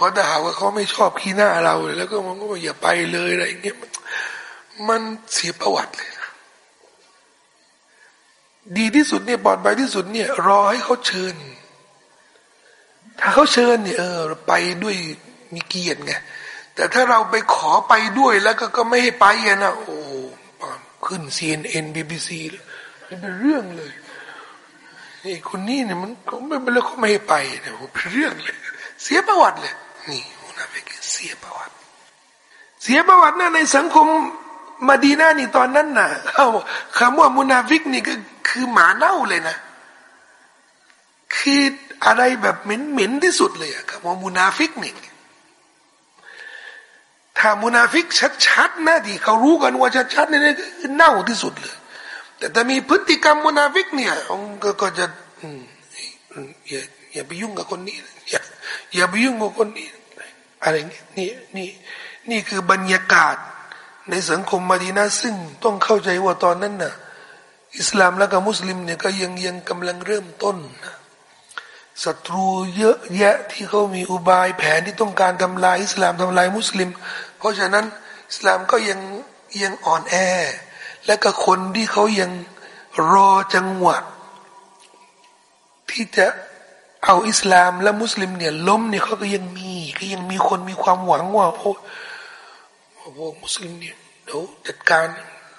พราะถ้าหากว่าเขาไม่ชอบขี้หน้าเราแล้วก็มันก็บอกอย่าไปเลยอะไรเงี้ยมันเสียประวัติเลยนะดีที่สุดเนี่ยปลอดภัยที่สุดเนี่ย รอให้เขาเชิญ ถ้าเขาเชิญเนี่ยเออไปด้วยมีเกียรติไงแต่ถ้าเราไปขอไปด้วยแล้วก็ก็ไม่ให้ไปนะโอ้ขึ้น CNN BBC เป็นเรื่องเลยนี่คนนี้เนี่ยมันเขาไม่เป็นเรื่องเขาไม่ให้ไปเนี่ยเป็นเรื่องเลย เสียประวัติเลย นี่มุนาฟิกเสียประวัติ เสียประวัตินะในสังคมมาดีนานี่ตอนนั้นน่ะคำว่ามุนาฟิกนี่ก็คือหมาเน่าเลยนะ คืออะไรแบบเหม็นๆที่สุดเลยอะคำว่ามุนาฟิกนี่ถ้ามุนาฟิกชัดๆนะที่เขารู้กันว่าชัดๆนี่คือเน่าที่สุดเลย แต่ถ้ามีพฤติกรรมมุนาฟิกเนี่ยก็ก็จะอย่าอย่าไปยุ่งกับคนนี้อย่าอย่าไปยุ่งกับคนนี้ อะไรเงี้ยนี่นี่นี่คือบรรยากาศในสังคมมาดีนาซึ่งต้องเข้าใจว่าตอนนั้นน่ะอิสลามและก็มุสลิมเนี่ยก็ยังยังกำลังเริ่มต้นนะศัตรูเยอะแยะที่เขามีอุบายแผนที่ต้องการทำลายอิสลามทำลายมุสลิม เพราะฉะนั้นอิสลามก็ยังยังอ่อนแอ และก็คนที่เขายังรอจังหวะ ที่จะ เอาอิสลามและมุสลิมเนี่ยล้มเนี่ยเขาก็ยังมีก็ยังมีคนมีความหวังว่าโอ้พวกมุสลิมเนี่ยเดี๋ยวจัดการ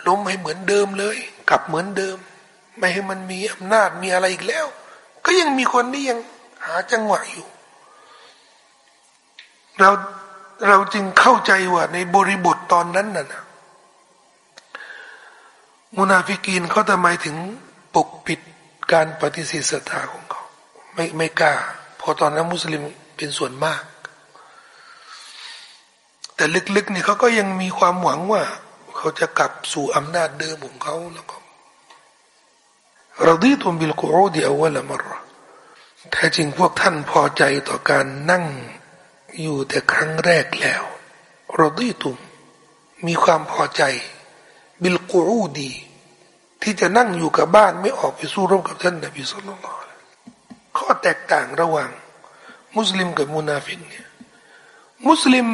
ล้มให้เหมือนเดิมเลย กลับเหมือนเดิม ไม่ให้มันมีอำนาจมีอะไรอีกแล้ว ก็ยังมีคนที่ยังหาจังหวะอยู่ เราเราจึงเข้าใจว่าในบริบทตอนนั้นน่ะนะมุนาฟิกีนเขาทำไมถึงปกปิดการปฏิเสธศรัทธาของ ไม่ไม่กล้า พอตอนนั้นมุสลิมเป็นส่วนมาก แต่ลึกๆนี่เขาก็ยังมีความหวังว่า เขาจะกลับสู่อำนาจเดิมของเขาแล้วก็رضيتم بالقعود أول مرةแท้จริงพวกท่านพอใจต่อการนั่งอยู่แต่ครั้งแรกแล้วرضيتمมีความพอใจ بالقعود ที่จะนั่งอยู่กับบ้านไม่ออกไปสู้รบกับท่านนบี صلى الله عليه وسلم ข้อแตกต่างระหว่าง มุสลิมกับมุนาฟิกเนี่ยมุสลิม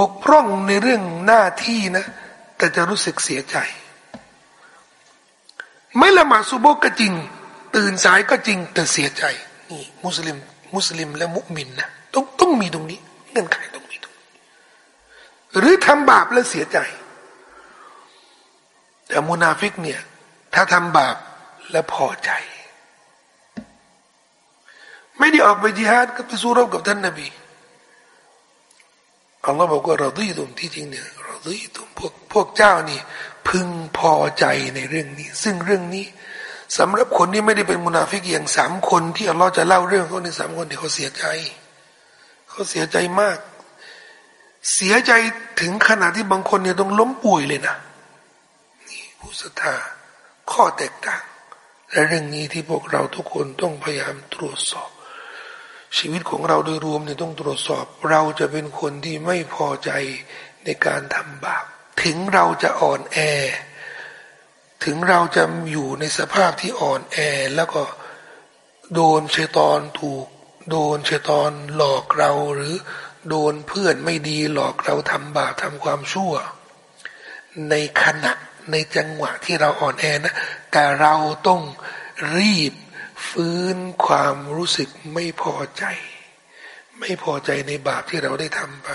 บกพร่องในเรื่องหน้าที่นะ แต่จะรู้สึกเสียใจ ไม่ละหมาดซุโบก็จริง ตื่นสายก็จริง แต่เสียใจนี่มุสลิม มุสลิมและมุมินนะต้องต้องมีตรงนี้ เงื่อนไขต้องมีตรงนี้ หรือทำบาปแล้วเสียใจ แต่มุนาฟิกเนี่ย ถ้าทำบาปแล้วพอใจ ไม่ได้ออกไปจิฮาดก็ไปสู้รบกับท่านนบีอัลลอฮ์บอกว่าเราดีตุมที่จริงเนี่ยเราดีตุมพวกพวกเจ้านี่ พึงพอใจในเรื่องนี้ ซึ่งเรื่องนี้สำหรับคนที่ไม่ได้เป็นมุนาฟิกอย่างสามคนที่อัลลอฮ์จะเล่าเรื่องเขาในสามคนที่เขาเสียใจ เขาเสียใจมาก เสียใจถึงขนาดที่บางคนเนี่ยต้องล้มป่วยเลยนะนี่ผู้ศรัทธาข้อแตกต่าง และเรื่องนี้ที่พวกเราทุกคนต้องพยายามตรวจสอบ ชีวิตของเราโดยรวมเนี่ยต้องตรวจสอบ เราจะเป็นคนที่ไม่พอใจในการทำบาปถึงเราจะอ่อนแอ ถึงเราจะอยู่ในสภาพที่อ่อนแอแล้วก็โดนเชตอนถูก โดนเชตอนหลอกเราหรือโดนเพื่อนไม่ดีหลอกเราทำบาปทำความชั่ว ในขณะในจังหวะที่เราอ่อนแอนะ แต่เราต้องรีบ ฟื้นความรู้สึกไม่พอใจ ไม่พอใจในบาปที่เราได้ทำไป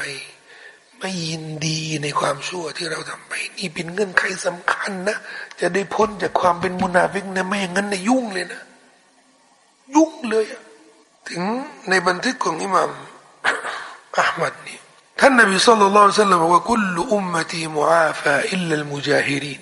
ไม่ยินดีในความชั่วที่เราทำไป นี่เป็นเงื่อนไขสำคัญนะ จะได้พ้นจากความเป็นมุนาฟิกนะไม่อย่างนั้นนะยุ่งเลยนะ ยุ่งเลยถึงในบันทึกของอิหม่ามอัลมัดนี่ท่านนบีสุลต่านละสัลลัมบอกว่าคุลอุมมตีมุอาฟาอิลลัลมุจาฮิริน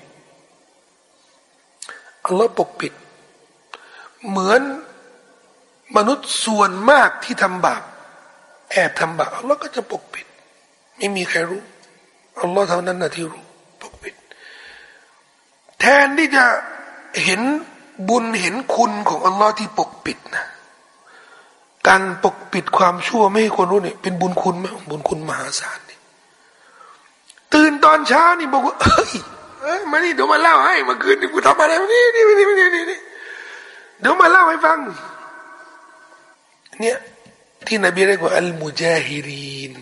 อัลลอฮ์ปกปิด เหมือนมนุษย์ส่วนมากที่ทำบาปแอบทำบาปอัลลอฮ์ก็จะปกปิด ไม่มีใครรู้อัลลอฮ์เท่านั้นนะที่รู้ปกปิด แทนที่จะเห็นบุญเห็นคุณของอัลลอฮ์ที่ปกปิดนะการปกปิดความชั่วไม่ให้คนรู้เนี่ยเป็นบุญคุณไหมบุญคุณมหาศาลนี่ตื่นตอนเช้านี่บอกว่าเฮ้ย เอ้ยมานี่เดี๋ยวมาเล่าให้เมื่อคืนนี่กูทำอะไรนี่นี่นี่นี่นี่นี่เดี๋ยวมาเล่าให้ฟัง เนี่ยที่นบีเรียกว่าอัลมุจาฮิริน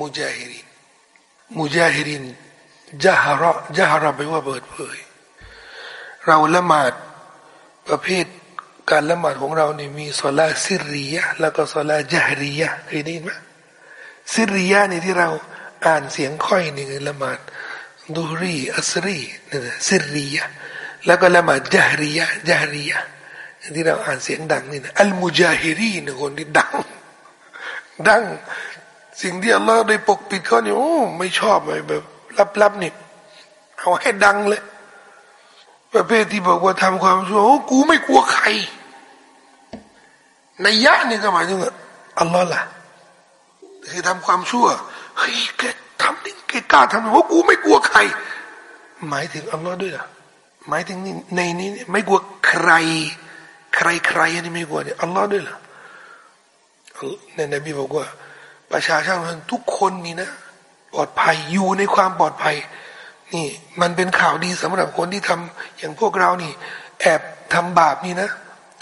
มุจาฮิรินมุจาฮิรินจาฮาระจาฮาระแปลว่าเปิดเผยเราละหมาดประเภทการละหมาดของเราเนี่ยมีสลาซิริยะแล้วก็สลาจาริยะเคยได้ยินไหมซิริยะนี่ที่เราอ่านเสียงค่อยนี่คือละหมาด ดูรีอัสรีนี่นะซิริยะแล้วก็ละหมาดจาริยะจาริยะที่เราอ่านเสียงดังนี่นะอัลมุจาฮิรีนคนที่ดัง ดัง สิ่งที่อัลลอฮ์ได้ปกปิดเขาเนี่ยโอ้ไม่ชอบเลยแบบลับๆนี่เอาให้ดังเลยประเภทที่บอกว่าทำความชั่วโอ้กูไม่กลัวใครในยะนี่ก็หมายถึงอัลลอฮ์ล่ะคือทำความชั่วเฮ้ยแก ทำนี่กกล้าทำว่ากูไม่กลัวใคร หมายถึงอัลลอฮ์ด้วยล่ะหมายถึงนี่ในนี้ไม่กลัวใคร ใครใครนี่ไม่กลัวเนี่ยอัลลอฮ์ด้วยล่ะในนบีบอกว่า ประชาชนทุกคนนี่นะปลอดภัยอยู่ในความปลอดภัย นี่ มันเป็นข่าวดีสำหรับคนที่ทำอย่างพวกเรานี่ แอบทำบาปนี่นะ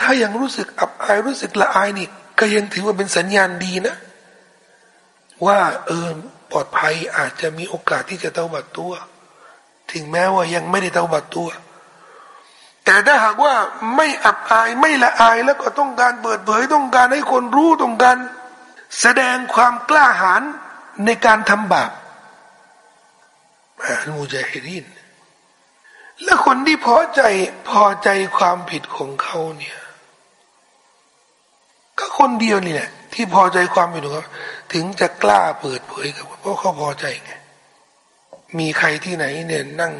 ถ้ายังรู้สึกอับอายรู้สึกละอายนี่ ก็ยังถือว่าเป็นสัญญาณดีนะ ว่าเออ ปลอดภัยอาจจะมีโอกาสที่จะเตาบัดตัว ถึงแม้ว่ายังไม่ได้เตาบัดตัว แต่ถ้าหากว่าไม่อับอายไม่ละอายแล้วก็ต้องการเปิดเผยต้องการให้คนรู้ต้องการแสดงความกล้าหาญในการทำบาปอัลมุจาฮิรินและคนที่พอใจพอใจความผิดของเขาเนี่ย ก็คนเดียวนี่แหละที่พอใจความผิดของเขา ถึงจะกล้าเปิดเผยกับเพราะเขาพอใจไงมีใครที่ไหนเนี่ยนั่ง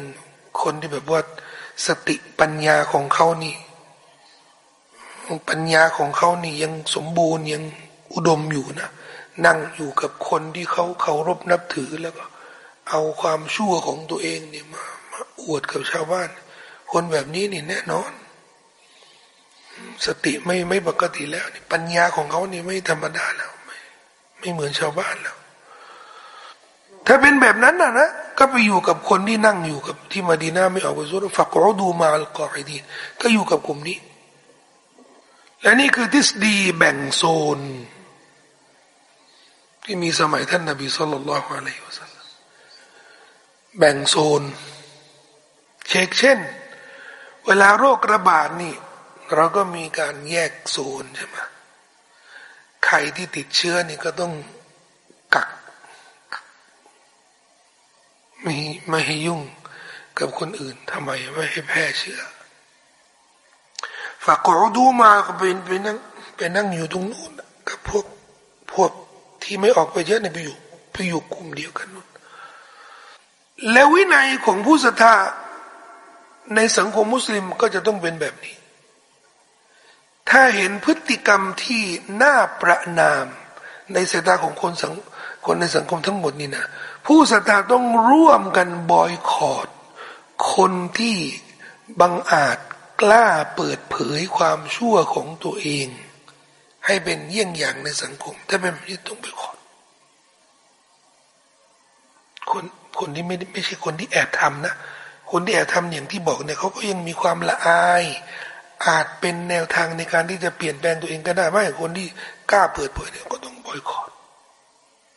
คนที่แบบว่าสติปัญญาของเขานี่ ปัญญาของเขานี่ยังสมบูรณ์ยังอุดมอยู่นะนั่งอยู่กับคนที่เขาเคารพนับถือแล้วก็เอาความชั่วของตัวเองเนี่ยมามาอวดกับชาวบ้าน คนแบบนี้นี่แน่นอน สติไม่ไม่ปกติแล้วปัญญาของเขานี่ไม่ธรรมดาแล้ว ไม่เหมือนชาวบ้านแล้วถ้าเป็นแบบนั้นนะนะก็ไปอยู่กับคนที่นั่งอยู่กับที่มาดีนาไม่ออกไปสุรฝักรดูมาอัลกอริดีก็อยู่กับกลุ่มนี้ และนี่คือทฤษฎีแบ่งโซน ที่มีสมัยท่านนบีสุลต่านละฮ์อะลัยฮิวสัลแบ่งโซนเช็คเช่น เวลาโรคระบาดนี่ เราก็มีการแยกโซนใช่ไหม ใครที่ติดเชื้อนี่ก็ต้องกัก ไม่ไม่ให้ยุ่งกับคนอื่นทำไมไม่ให้แพร่เชื้อฝากขอดูมาก็เป็นเป็นนั่งไปนั่งอยู่ตรงนู้นกับพวกพวกที่ไม่ออกไปเยอะเนี่ยไปอยู่ไปอยู่กลุ่มเดียวกันนู้นแล้ววินัยของผู้ศรัทธาในสังคมมุสลิมก็จะต้องเป็นแบบนี้ ถ้าเห็นพฤติกรรมที่น่าประนาม ในสายตาของคนสังคนในสังคมทั้งหมดนี่นะผู้ศรัทธาต้องร่วมกันบอยคอรดคนที่บังอาจกล้าเปิดเผยความชั่วของตัวเอง ให้เป็นเยี่ยงอย่างในสังคม ถ้าเป็นแบบนี้ต้องไปขอดคนคนที่ไม่ไม่ใช่คนที่แอบทำนะ คนที่แอบทำอย่างที่บอกเนี่ยเขาก็ยังมีความละอาย อาจเป็นแนวทางในการที่จะเปลี่ยนแปลงตัวเองก็ได้ไม่คนที่กล้าเปิดเผยเนี่ยก็ต้องบอยคอร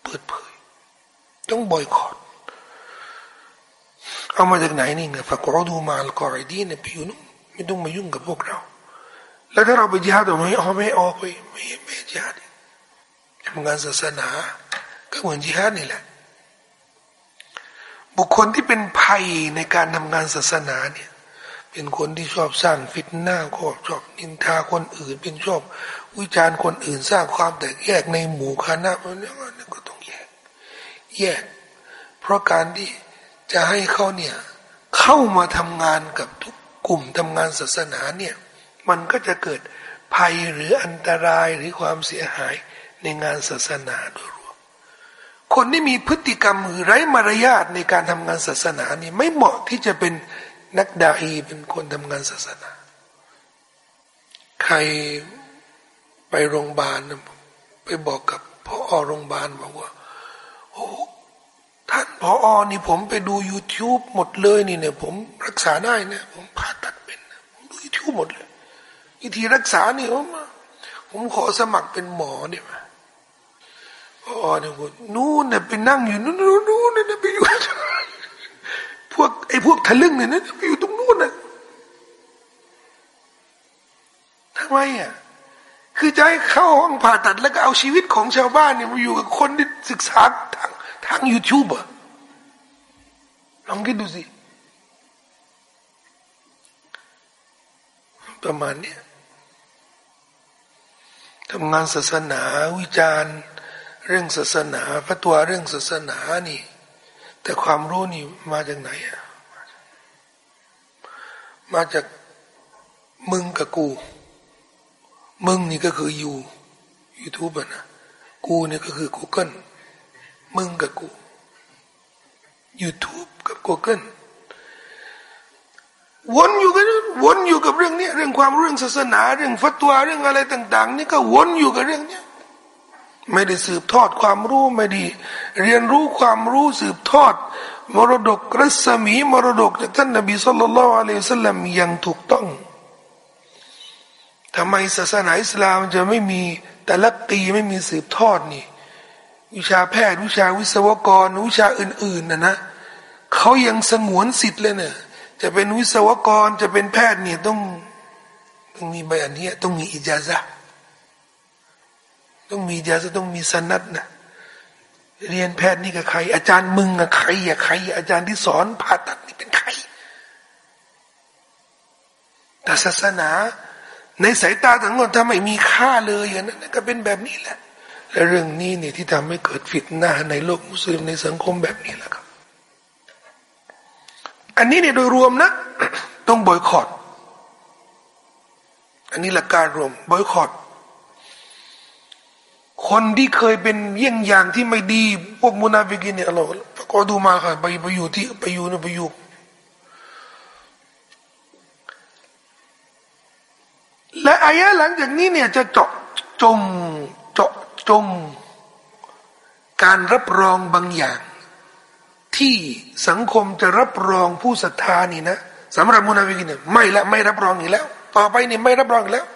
เปิดเผย ต้องบอยคอรเอามาจากไหนนี่ไงฝากรอดูมาลกอรดีเนี่ยไปอยู่นู่นไม่ต้องมายุ่งกับพวกเรา แล้วถ้าเราไปจิฮาดเราไม่ออไม่ออกไปไม่ไม่จิฮาดทำงานศาสนา ก็เหมือนจิฮาดนี่แหละ บุคคลที่เป็นภัยในการทำงานศาสนาเนี่ย เป็นคนที่ชอบสร้างฟิตหน้าก็ชอบนินทาคนอื่น เป็นชอบ วิจารณ์คนอื่นสร้างความแตกแยกในหมู่คณะนี่ก็ต้องแยก แยก เพราะการที่จะให้เขาเนี่ยเข้ามาทำงานกับทุกกลุ่มทำงานศาสนาเนี่ยมันก็จะเกิดภัยหรืออันตรายหรือความเสียหายในงานศาสนาโดยรวม คนที่มีพฤติกรรมหรือไร้มารยาทในการทำงานศาสนานี่ไม่เหมาะที่จะเป็น นักดาอีเป็นคนทำงานศาสนา ใครไปโรงพยาบาลไปบอกกับพ่อโรงพยาบาลบอกว่า โอ้ท่านพออนี่ผมไปดู YouTube หมดเลยนี่เนี่ย ผมรักษาได้นะผมผ่าตัดเป็นผมดู YouTube หมดเลยวิธีรักษานี่ผมผมขอสมัครเป็นหมอเนี่ยมาพอเนี่ยนู่นเนี่ยไปนั่งอยู่นู่นนู่นเนี่ยไปอยู่ พวกไอ้พวกทะลึ่งเนี่ยไปอยู่ตรงนู้นนะทำไมอะคือจะให้เข้าห้องผ่าตัดแล้วก็เอาชีวิตของชาวบ้านเนี่ยมาอยู่กับคนที่ศึกษาทางทางยูทูบอะลองคิดดูสิ ประมาณนี้ทำงานศาสนาวิจารณ์ เรื่องศาสนาพระตัวเรื่องศาสนานี่ แต่ความรู้นี่มาจากไหนอะมาจากมึงกับกู มึงนี่ก็คือยูยูทูบนะกูนี่ก็คือ Google มึงกับกู YouTube กับ Google วนอยู่กันวนอยู่กับเรื่องนี้เรื่องความเรื่องศาสนา เรื่องฟัตวาเรื่องอะไรต่าง ๆ นี่ก็วนอยู่กับเรื่องนี้ ไม่ได้สืบทอดความรู้ไม่ด้เรียนรู้ความรู้สืบทอด มรดกรัศมีมรดกจากท่านนบีสุลต่านละอัลลอฮฺสัลลัมยังถูกต้องทำไมศาสนาอิสลามจะไม่มีแต่ละตีไม่มีสืบทอดนี่ วิชาแพทย์วิชาวิศวกร วิชาอื่น ๆนะนะเขายังสงวนสิทธิ์เลยเนี่ยจะเป็นวิศวกรจะเป็นแพทย์เนี่ยต้องต้องมีใบอนุญาตต้องมีอิจาซะ ต้องมีอิจาซะต้องมีสนัดนะเรียนแพทย์นี่กับใคร อาจารย์มึงอะใครอะใคร อาจารย์ที่สอนผ่าตัดนี่เป็นใคร แต่ศาสนา ในสายตาทั้งหมดถ้าไม่มีค่าเลยอย่างนั้นก็เป็นแบบนี้แหละ และเรื่องนี้เนี่ยที่ทำให้เกิดฟิตนาในโลกมุสลิมในสังคมแบบนี้แหละครับ อันนี้เนี่ยโดยรวมนะ ต้องบอยคอรดอันนี้หลักการรวมบอยคอรด คนที่เคยเป็นเยี่ยงอย่างที่ไม่ดี พวกมุนาฟิกินเนี่ยเราก็ดูมาค่ะ ไปไปอยู่ที่ไปอยู่นะไปอยู่และอายะหลังจากนี้เนี่ยจะเจาะจงเจาะจง การรับรองบางอย่าง ที่สังคมจะรับรองผู้ศรัทธานี่นะสำหรับมุนาฟิกินเนี่ยไม่ละไม่รับรองอีกแล้ว ต่อไปนี่ไม่รับรองอีกแล้ว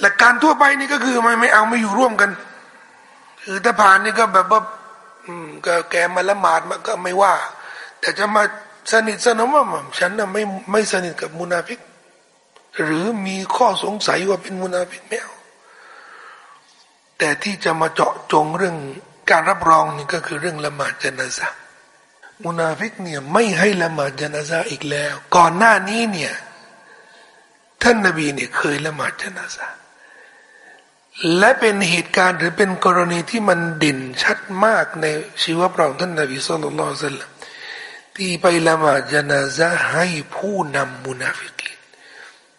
หลักการทั่วไปนี่ก็คือไม่ไม่เอาไม่อยู่ร่วมกัน คือถ้าผ่านนี่ก็แบบว่าก็แกมาละหมาดมันก็ไม่ว่า แต่จะมาสนิทสนมว่าฉันน่ะไม่ไม่สนิทกับมุนาฟิก หรือมีข้อสงสัยว่าเป็นมุนาฟิกไม่เอาแต่ที่จะมาเจาะจงเรื่องการรับรองนี่ก็คือเรื่องละหมาดจะนาซะฮฺมุนาฟิกเนี่ยไม่ให้ละหมาดจะนาซะฮฺอีกแล้ว ก่อนหน้านี้เนี่ยท่านนบีเนี่ยเคยละหมาดจะนาซะฮฺ และเป็นเหตุการณ์หรือเป็นกรณีที่มันเด่นชัดมากในชีวประวัติท่านนบี صلى الله عليه وسلمที่ไปละหมาดจะนาซะฮฺให้ผู้นำมุนาฟิกีน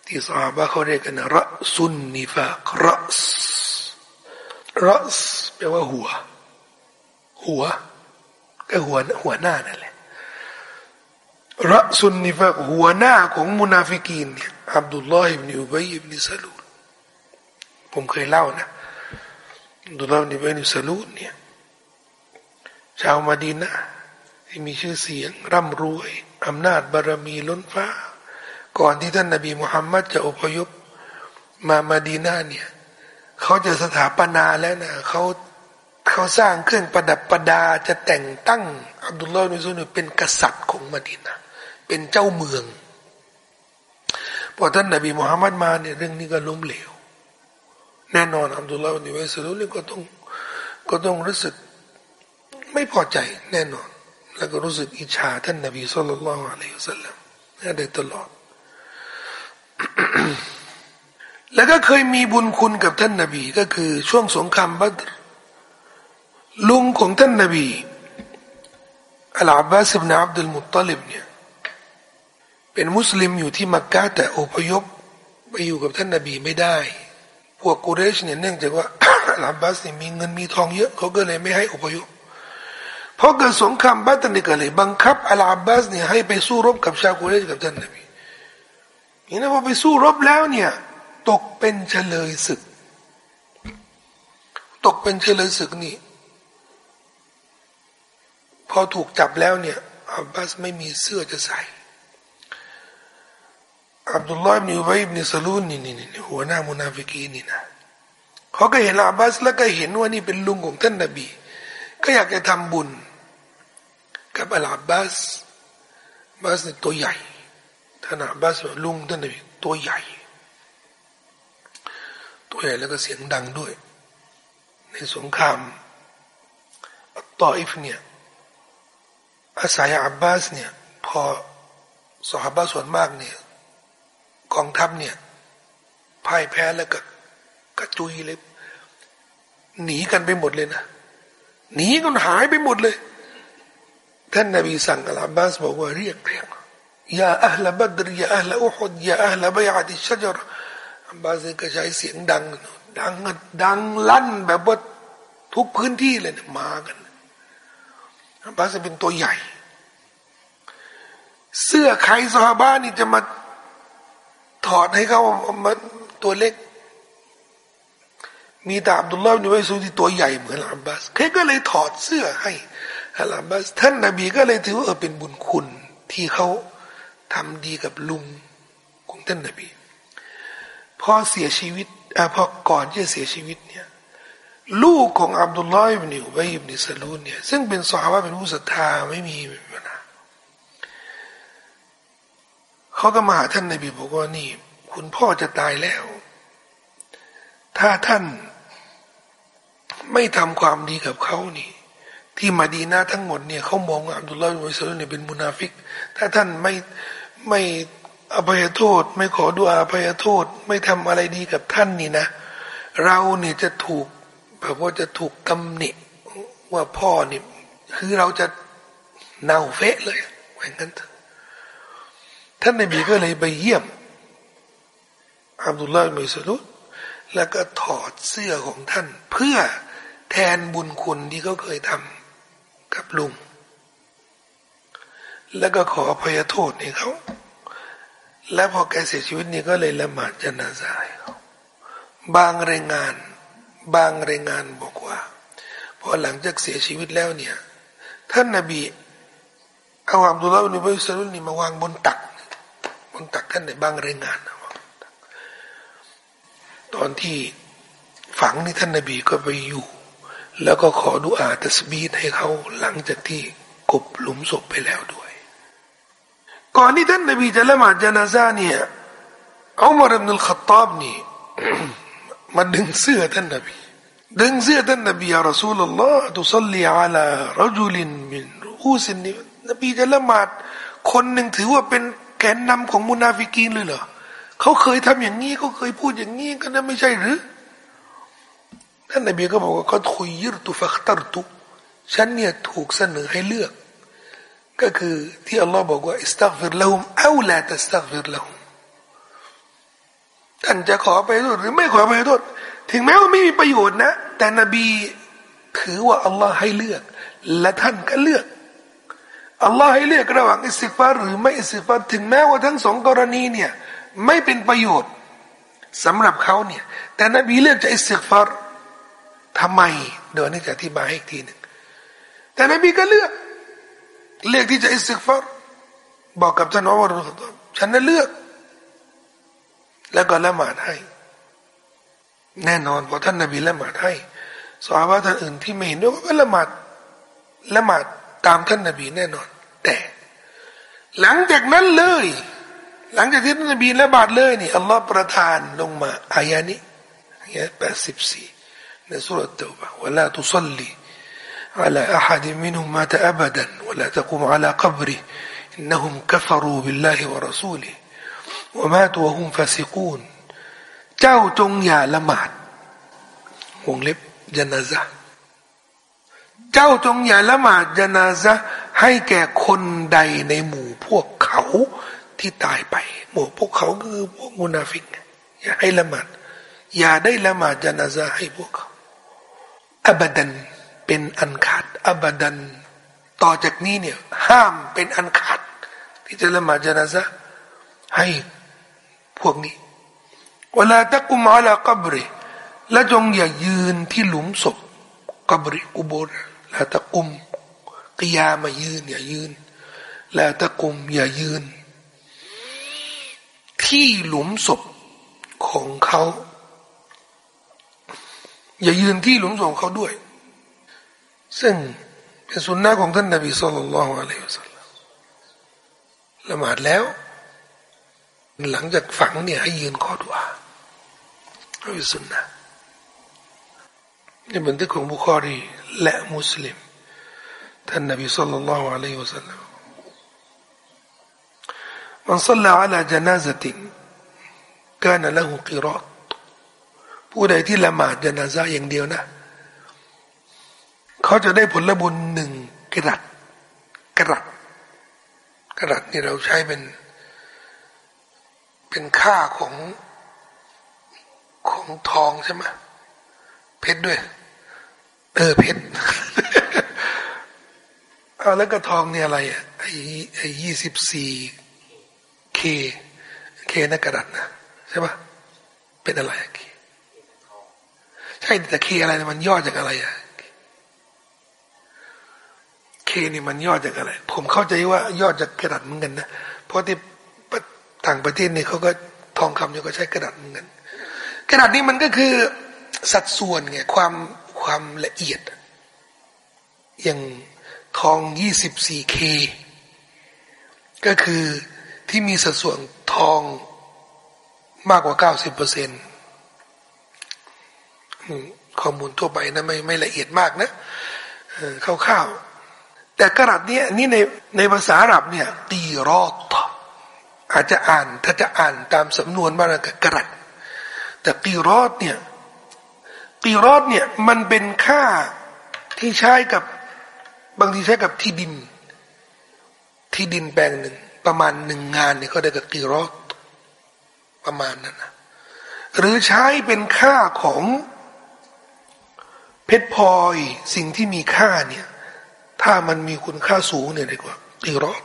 ที่สาบะเขาเรียกกันรัสุนนิฟากรัสรัสแปลว่าหัว หัว ก็หัวหัวหน้านั่นแหละรัสุนนิฟากหัวหน้าของมุนาฟิกีนเนี่ยอับดุลลอฮิบนิอุบัยอิบนิซาลู ผมเคยเล่านะดูเล่าในเวนิสลูนเนี่ยชาวมาดีนะที่มีชื่อเสียง ร่ำรวยอำนาจบารมีล้นฟ้า ก่อนที่ท่านนบีมุฮัมมัดจะอพยพ มามาดีนาเนี่ยเขาจะสถาปนาแล้วนะเขาเขาสร้างเครื่องประดับประดาจะแต่งตั้ง อับดุลลอฮ์นุซุนเป็นกษัตริย์ของมาดีนาเป็นเจ้าเมืองพอท่านนบีมุฮัมมัดมาเนี่ยเรื่องนี้ก็ล้มเหลว แน่นอนอับดุลลาห์บินอุสลุลก็ต้องก็ต้องรู้สึกไม่พอใจแน่นอน แล้วก็รู้สึกอิจฉาท่านนบีสุลต่านละอะลัยฮุสซาลลัมได้ตลอด แล้วก็เคยมีบุญคุณกับท่านนบีก็คือช่วงสงครามบัตรลุงของท่านนบีอัลอาบบาสบินอับดุลมุตตลิบเนี่ยเป็นมุสลิมอยู่ที่มักกะแต่อพยพไปอยู่กับท่านนบีไม่ได้ พวกกุเรชเนี่ยเนื่องจากว่าอัลอับบาสเนี่ยมีเงินมีทองเยอะเขาก็เลยไม่ให้อพยพเพราะเกิดสงครามบะดัรนี่ก็เลยบังคับอัลอับบาสเนี่ยให้ไปสู้รบกับชาวกุเรชกับท่านนบีนี่นะพอไปสู้รบแล้วเนี่ยตกเป็นเชลยศึก ตกเป็นเฉลยศึกนี่พอถูกจับแล้วเนี่ยอับบาสไม่มีเสื้อจะใส่ อับดุลลอฮ์บินอุบัยบินซาลูลนี่นี่นี่หัวหน้ามุนาฟิกีนนี่นะเขาก็เห็นอับบาสแล้วก็เห็นว่านี่เป็นลุงของท่านนบี ก็อยากจะทำบุญ กับอัลอาบบาสบาสนี่ตัวใหญ่ท่านอับบาสลุงท่านนบีตัวใหญ่ ตัวใหญ่แล้วก็เสียงดังด้วย ในสงครามต่ออิฟเนี่ยอาศัยอับบาสเนี่ยพอสหบาส่วนมากเนี่ย กองทัพเนี่ยพ่ายแพ้แล้วก็กระจุยเลย หนีกันไปหมดเลยนะหนีกันหายไปหมดเลย ท่านนบีสั่งอัลอาบบาสบอกว่าเรียกเรียกยาอัลบัดรยาอัลอุฮุดยาอัลบยาดิชจรอับบาสก็ใช้เสียงดัง ดังดังลั่นแบบว่าทุกพื้นที่เลยนะมากันอับบาสเป็นตัวใหญ่ เสื้อใครซาบ้านี่จะมา ถอดให้เขามาตัวเล็ก มีตาอับดุลลาห์อยู่ไว้สูที่ตัวใหญ่เหมือนอับบาสเขาก็เลยถอดเสื้อให้อับบาสท่านนบีก็เลยถือว่าเป็นบุญคุณที่เขาทำดีกับลุงของท่านนบีพอเสียชีวิตอพอก่อนที่จะเสียชีวิตเนี่ยลูกของอับดุลลาห์อิบนิอุบัยอิบนิสลูนเนี่ยซึ่งเป็นสาวะเป็นผู้ศรัทธาไม่มีปัญหา เขาก็มาหาท่านนบีบอกว่านี่ คุณพ่อจะตายแล้ว ถ้าท่านไม่ทำความดีกับเขานี่ ที่มาดีนาทั้งหมดเนี่ยเขามองอับดุลลาห์อิบสลุเนี่ยเป็นมุนาฟิก ถ้าท่านไม่ไม่อภัยโทษ ไม่ขอดูอาภัยโทษ ไม่ทำอะไรดีกับท่านนี่นะ เราเนี่ยจะถูกแบบว่าจะถูกกำหนิว่าพ่อเนี่ยคือเราจะเน่าเฟะเลยอย่างนั้นเถอะ ท่านนบีก็เลยไปเยี่ยมอับดุลลาห์มิสลุดแล้วก็ถอดเสื้อของท่าน เพื่อแทนบุญคุณที่เขาเคยทำกับลุง แล้วก็ขออภัยโทษให้เขา และพอแกเสียชีวิตนี่ก็เลยละหมาดจนาซาให้เขาบางรายงาน บางรายงานบอกว่าพอหลังจากเสียชีวิตแล้วเนี่ย ท่านนาบีเอาอับดุลลาห์อิบนุสลุลนี่มาวางบนตัก นตักท่านในบางรายงานตอนที่ฝังนี่ท่านนบีก็ไปอยู่ แล้วก็ขอดุอาตัสบีดให้เขาหลังจากที่กบหลุมศพไปแล้วด้วย ก่อนที่ท่านนบีจะละหมาดจานาซาเนี่ยอุมารอิบนุลขตอบนี่มาดึงเสื้อท่านนบีดึงเสื้อท่านนบีอัลสูลลอฮ์ตุสัลลีอัลารจุลินมินรูสินนี่นบีจะละหมาดคนหนึ่งถือว่าเป็น แกนนำของมุนาฟิกีนเลยเหรอเขาเคยทำอย่างนี้เขาเคยพูดอย่างนี้ก็นั่นไม่ใช่หรือท่านนบีก็บอกว่าก็คุยยิรตุฟักตรตุฉันเนี่ยถูกเสนอให้เลือก ก็คือที่อัลลอฮ์บอกว่าอิสตักฟิรละหุมเอาละตัสตักฟิรละหุมท่านจะขอไปโทษหรือไม่ขอไปโทษถึงแม้ว่าไม่มีประโยชน์นะ แต่นบีถือว่าอัลลอฮ์ให้เลือก และท่านก็เลือก อัลลอฮ์ให้เลือกระหว่างอิสิฟารหรือไม่อิสิฟารถึงแม้ว่าทั้งสองกรณีเนี่ยไม่เป็นประโยชน์สำหรับเขาเนี่ย แต่นบีเลือกจะอิสิฟารทำไมเดี๋ยวนี้จะอธิบายอีกทีหนึ่งแต่นบีก็เลือกเลือกที่จะอิสิฟารบอกกับท่านอุมารฉันนั้นเลือก แล้วก็ละหมาดให้ แน่นอนพอท่านนบีละหมาดให้สาวกท่านอื่นที่ไม่เห็นด้วยก็ละหมาดละหมาด ตามท่านนบีแน่นอน แต่ หลังจากนั้นเลย หลังจากที่ท่านนบีละบาดเลยนี่อัลลอฮ์ประทานลงมาอายานี้อายะแปดสิบสี่ในสุรเตบะวะลาตุซัลลี على أحد منهم مات أبدا ولا تقوم على قبره إنهم كفروا بالله ورسوله وماتوا وهم فاسقون เจ้าจงอย่าละหมาดวงเล็บจนาซะ เจ้าจงอย่าละหมาดจนาซะให้แก่คนใดในหมู่พวกเขาที่ตายไป หมู่พวกเขาคือพวกมุนาฟิกอย่าให้ละหมาดอย่าได้ละหมาดจนาซะให้พวกเขาอับดันเป็นอันขาดอบดัน ต่อจากนี้เนี่ยห้ามเป็นอันขาด ที่จะละหมาดจนาซะให้พวกนี้เวลาตะกุมอาลากับริและจงอย่ายืนที่หลุมศพกับริกุโบร ลาตะกุมกิยามายืน อย่ายืนลาตะกุมอย่ายืน ที่หลุมศพของเขา อย่ายืนที่หลุมศพของเขาด้วย ซึ่งเป็นสุนนะของท่านนบีสุลต่านละฮ์อะลัยฮิสซาลลัมละหมาดแล้ว หลังจากฝังเนี่ยให้ยืนขอดุอาเป็นสุนนะในบันทึกของบุคอรี และมุสลิม ท่านนบีสัลลัลลอฮุอะลัยฮิวะสัลลัมมันสัลลัลลาจนาซติกานละหุกิรอตผู้ใดที่ละหมาดจนาซาอย่างเดียวนะ เขาจะได้ผลบุญหนึ่งกระดัดกระดัดกระดัดนี่เราใช้เป็น เป็นค่าของของทองใช่ไหมเพชรด้วย เออเพชรเอาแล้วก็ทองเนี่ยอะไรอะไอ้ไอ้ยี่สิบสี่เคเคนักกระดัษนะใช่ปะเป็นอะไรเคใช่แต่เคอะไรมันย่อจากอะไรอะเคนี่มันย่อจากอะไร ผมเข้าใจว่าย่อจากกระดัษเหมือนกันนะเพราะที่ต่างประเทศเนี่ยเขาก็ทองคำเนี่ยก็ใช้กระดัษเหมือนกันกระดัษนี้มันก็คือสัดส่วนไงความ ความละเอียด อย่างทองยี่สิบสี่เคก็คือที่มีสัดส่วนทองมากกว่าเก้าสิบเปอร์เซ็นต์ข้อมูลทั่วไปนะไม่ไม่ละเอียดมากนะคร่าวๆแต่กระดัษนี้นี่ในในภาษาอาหรับเนี่ยตีรอดอาจจะอ่านถ้าจะอ่านตามสำนวนมากกระดัษแต่กีรอดเนี่ย กีรอดเนี่ยมันเป็นค่าที่ใช้กับบางทีใช้กับที่ดิน ที่ดินแปลงหนึ่งประมาณหนึ่งงานเนี่ยเขาได้กับกีรอดประมาณนั้นนะหรือใช้เป็นค่าของเพชรพลอยสิ่งที่มีค่าเนี่ยถ้ามันมีคุณค่าสูงเนี่ยดีกว่ากีรอด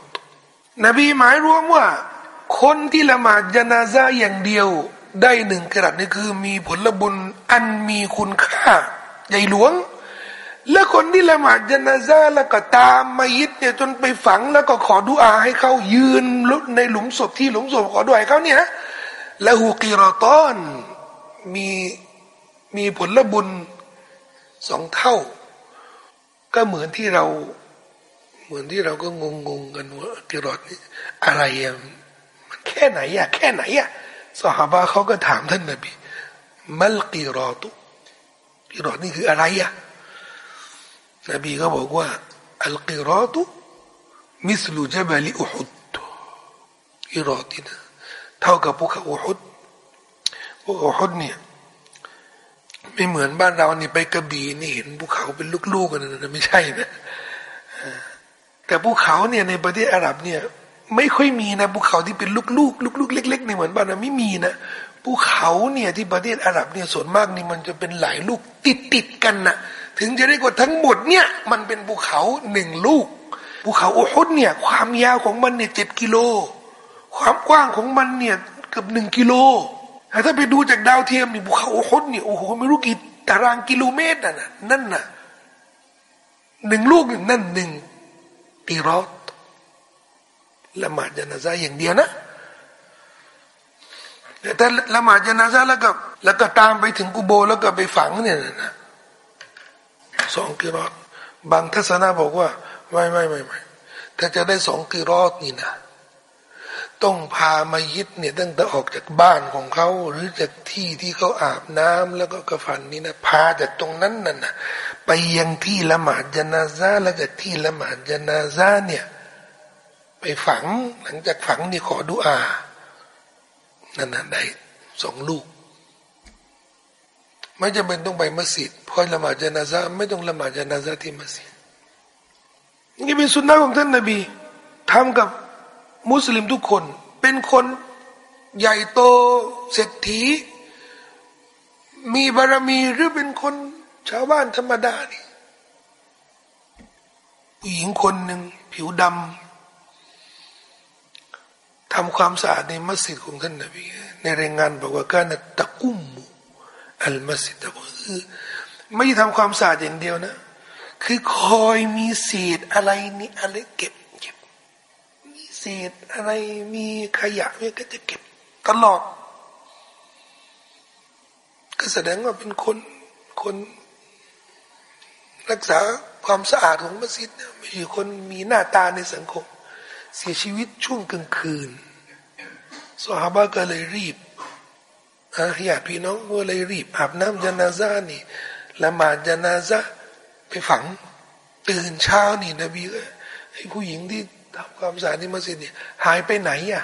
นบีหมายรวมว่า คนที่ละหมาดยานาซาอย่างเดียว ได้หนึ่งกระดัษนี่คือ มีผลบุญอันมีคุณค่า ใหญ่หลวง และคนที่ละหมาดจนาซาแล้วก็ตามมายิดเนี่ยจนไปฝังแล้วก็ขอดุอาให้เขายืนลุในหลุมศพที่หลุมศพขอดุอาเขาเนี่ยละหูกีรอตอนมีมีผลบุญสองเท่า ก็เหมือนที่เรา เหมือนที่เราก็งงงกันว่ากีรอตนี่อะไรอะมันแค่ไหนอะแค่ไหนอะ สหบาเขาก็ถามท่านนบีมัลกีรอตุกีรอนี่คืออะไรอะนบีก็บอกว่าอัลกีรอตุมิสลูจบลิอุฮุดกีรอตินะเท่ากับภูเขาอุฮุดภูเขาอุฮุดเนี่ยไม่เหมือนบ้านเรานี่ไปกระบี่นี่เห็นภูเขาเป็นลูกๆกันนะไม่ใช่นะแต่ภูเขาเนี่ยในประเทศอาหรับเนี่ย ไม่ค่อยมีนะภูเขาที่เป็นลูกๆลูกๆเล็กๆในเหมือนบ้านเราไม่มีนะภูเขาเนี่ยที่ประเทศอาหรับเนี่ยส่วนมากนี่มันจะเป็นหลายลูกติดติดกันนะถึงจะได้กว่าทั้งหมดเนี่ยมันเป็นภูเขาหนึ่งลูกภูเขาโอฮุดเนี่ยความยาวของมันเนี่ยเจ็ดกิโล ความกว้างของมันเนี่ยเกือบหนึ่งกิโลถ้าไปดูจากดาวเทียมนี่ภูเขาโอฮุดเนี่ยโอ้โหไม่รู้กี่ตารางกิโลเมตรน่ะนั่นน่ะหนึ่งลูกนั่นหนึ่งกีรอต ละหมาดจนาซาอย่างเดียวนะแต่ละหมาดจนาซาแล้วก็แล้วก็ตามไปถึงกูโบแล้วก็ไปฝังเนี่ยนะสองกิรอตบางทัศนะบอกว่า ไม่ไม่ไม่ไม่ถ้าจะได้สองกิรอตนี่นะต้องพามายิดเนี่ยตั้งแต่ออกจากบ้านของเขา หรือจากที่ที่เขาอาบน้ำแล้วก็กระฝันนี่นะพาจากตรงนั้นนั่นนะไปยังที่ละหมาดจนาซาแล้วจากที่ละหมาดจนาซาเนี่ย ไปฝัง หลังจากฝังนี่ขอดุอานั่นนะได้สองลูก ไม่จำเป็นต้องไปมัสยิดพอละหมาดจนาซาไม่ต้องละหมาดจนาซาที่มัสยิดนี่เป็นสุนนะของท่านนบีทำกับมุสลิมทุกคน เป็นคนใหญ่โตเศรษฐี มีบารมีหรือเป็นคนชาวบ้านธรรมดานี่ผู้หญิงคนหนึ่งผิวดำ ทำความสะอาดในมัสยิดของท่านนบีในรายงานบอกว่าการตะกุมอัลมัสยิดคือไม่ทำความสะอาดอย่างเดียวนะ คือคอยมีเศษอะไรนี่อะไรเก็บเศษอะไรมีขยะเนี่ยก็จะเก็บตลอด ก็แสดงว่าเป็นคนคนรักษาความสะอาดของมัสยิดไม่ใช่คนมีหน้าตาในสังคม เสียชีวิตช่วงกลางคืนสหบาก็เลยรีบอาญาติพี่น้องก็เลยรีบ อาบน้ำจนาซานี่ละหมาดจนาซาไปฝัง ตื่นเช้านี่นบีก็ให้ผู้หญิงที่ทำความสะอาดที่มัสยิดเนี่ยหายไปไหนอะ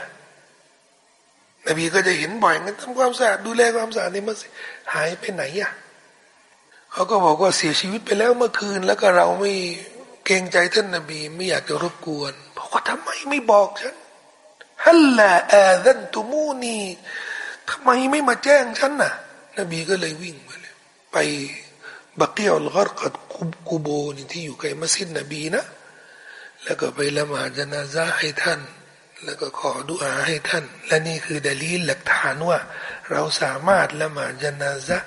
นบีก็จะเห็นบ่อยงั้นทำความสะอาดดูแลความสะอาดในมัสยิดหายไปไหนอะเขาก็บอกว่าเสียชีวิตไปแล้วเมื่อคืน แล้วก็เราไม่ เกรงใจท่านนบีไม่อยากจะรบกวนบอกว่าทำไมไม่บอกฉันฮัลลาอาดันตุมูนีทำไมไม่มาแจ้งฉันน่ะ นบีก็เลยวิ่งไปเลยไปบักเกียวลกรกัดกูโบนี่ที่อยู่ใกล้มัสยิดนบีนะ แล้วก็ไปละหมาดจนาซาให้ท่าน แล้วก็ขอดุอาให้ท่าน และนี่คือดลีลหลักฐานว่า เราสามารถละหมาดจนาซา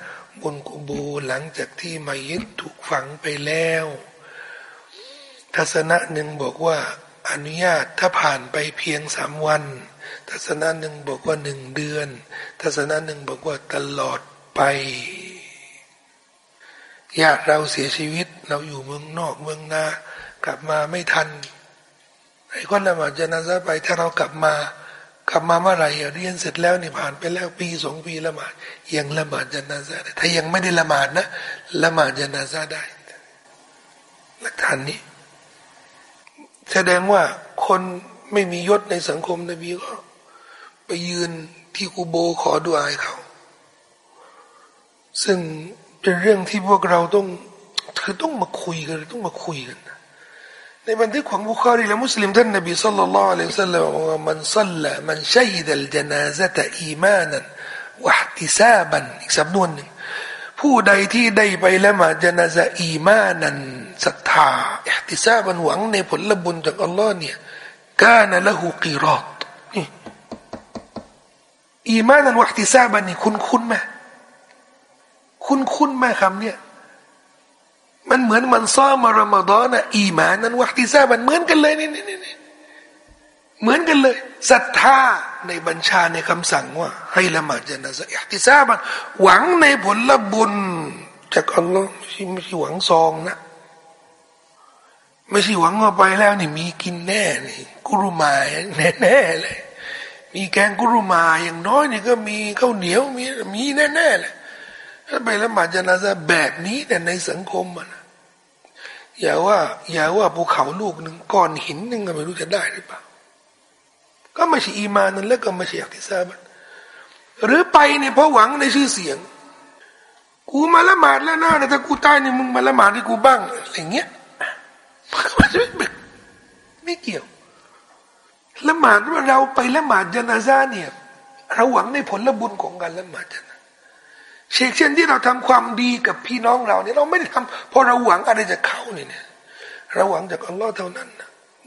บนกุบูหลังจากที่มายิดถูกฝังไปแล้ว ทัศนะหนึ่งบอกว่าอนุญาตถ้าผ่านไปเพียงสามวัน ทัศนะหนึ่งบอกว่าหนึ่งเดือน ทัศนะหนึ่งบอกว่าตลอดไปญาติเราเสียชีวิต เราอยู่เมืองนอกเมืองนากลับมาไม่ทันไอ้คนละหมาดจะนาซาไปถ้าเรากลับมากลับมาเมื่อไหร่เรียนเสร็จแล้วนี่ผ่านไปแล้วปีสองปีละหมาดยังละหมาดจะนาซาได้ถ้ายังไม่ได้ละหมาดนะละหมาดจะนาซาได้หลักฐานนี้ แสดงว่าคนไม่มียศในสังคมนบีก็ ไปยืนที่กูโบขอดูอายเขา ซึ่งเป็นเรื่องที่พวกเราต้องคือต้องมาคุยกันต้องมาคุยกันในบันทึกของบุคารีและมุสลิมท่านนบีสัลลัลลอฮุอะลัยฮิสัลลัมว่ามันสัลละมันชัยดัลจนาซะตอีมานันวะติซาบันอีกสำนวนหนึ่ง ผู้ใดที่ได้ไปละหมาดจนาซะอีมานันศรัทธาอิติซาบันหวังในผลบุญจากอัลลอฮ์เนี่ยกานละหูกีรอดอีมานันวะติซาบันนี่คุณคุณไหมคุณคุณไหมคำเนี่ยมันเหมือนมันซ้อมารอมฎอนนะอีมานันวัติซาบันเหมือนกันเลยนี่นี่นี่ เหมือนกันเลยศรัทธาในบัญชาในคำสั่งว่า ให้ละหมาดจนะซะอิติซาบันหวังในผลละบุญ จากอัลลอฮ์ไม่ใช่ไม่ใช่หวังซองนะไม่ใช่หวังว่าไปแล้วนี่มีกินแน่นี่กุรุมาแน่แน่เลย มีแกงกุรุมาอย่างน้อยนี่ก็มีข้าวเหนียวมีมีแน่แน่เลยถ้าไปละหมาดจนาซาแบบนี้แต่ในสังคมมันอย่าว่า อย่าว่าภูเขาลูกหนึ่งก้อนหินหนึ่งก็ไม่รู้จะได้หรือเปล่า ก็ไม่ใช่อีมานั่นแล้วก็ไม่ใช่อัติซาบันหรือไปเนี่ยเพราะหวังในชื่อเสียง กูมาละหมาดแล้วนะแต่ถ้ากูตายเนี่ยมึงมาละหมาดให้กูบ้างอะไรเงี้ยไม่เกี่ยวละหมาดว่าเราไปละหมาดจนาซาเนี่ยเราหวังในผลบุญของการละหมาดนาเช่นเช่นที่เราทำความดีกับพี่น้องเราเนี่ยเราไม่ได้ทำเพราะเราหวังอะไรจากเขาเนี่ยเราหวังจากอัลลอฮ์เท่านั้น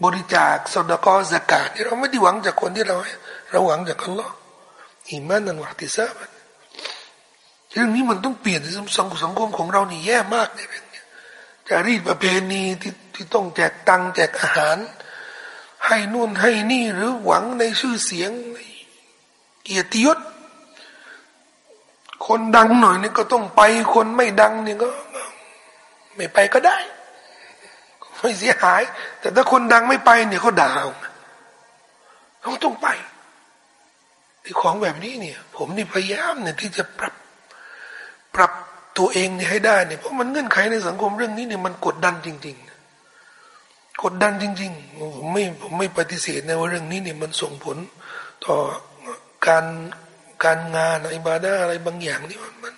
บริจาคสดกอสกาดเราไม่ได้หวังจากคนที่เราเราหวังจากอัลลอฮ์อิมานันวัติซาบันเรื่องนี้มันต้องเปลี่ยนสังสังคมของเรานี่แย่มากเนี่ยจะรีดประเพณีที่ที่ต้องแจกตังแจกอาหาร ให้นู่นให้นี่หรือหวังในชื่อเสียงเกียรติยศคนดังหน่อยนี่ก็ต้องไปคนไม่ดังนี่ก็ ไม่ไปก็ได้ ไม่เสียหาย แต่ถ้าคนดังไม่ไปเนี่ยเขาด่าเขาต้องไปไอ้ของแบบนี้เนี่ย ผมนี่พยายามเนี่ยที่จะปรับปรับตัวเองเนี่ยให้ได้เนี่ยเพราะมันเงื่อนไขในสังคมเรื่องนี้เนี่ยมันกดดันจริง ๆ กดดันจริงๆผมไม่ผมไม่ปฏิเสธนะว่าเรื่องนี้เนี่ยมันส่งผลต่อการการงานอิบาดาอะไรบางอย่างนี่มัน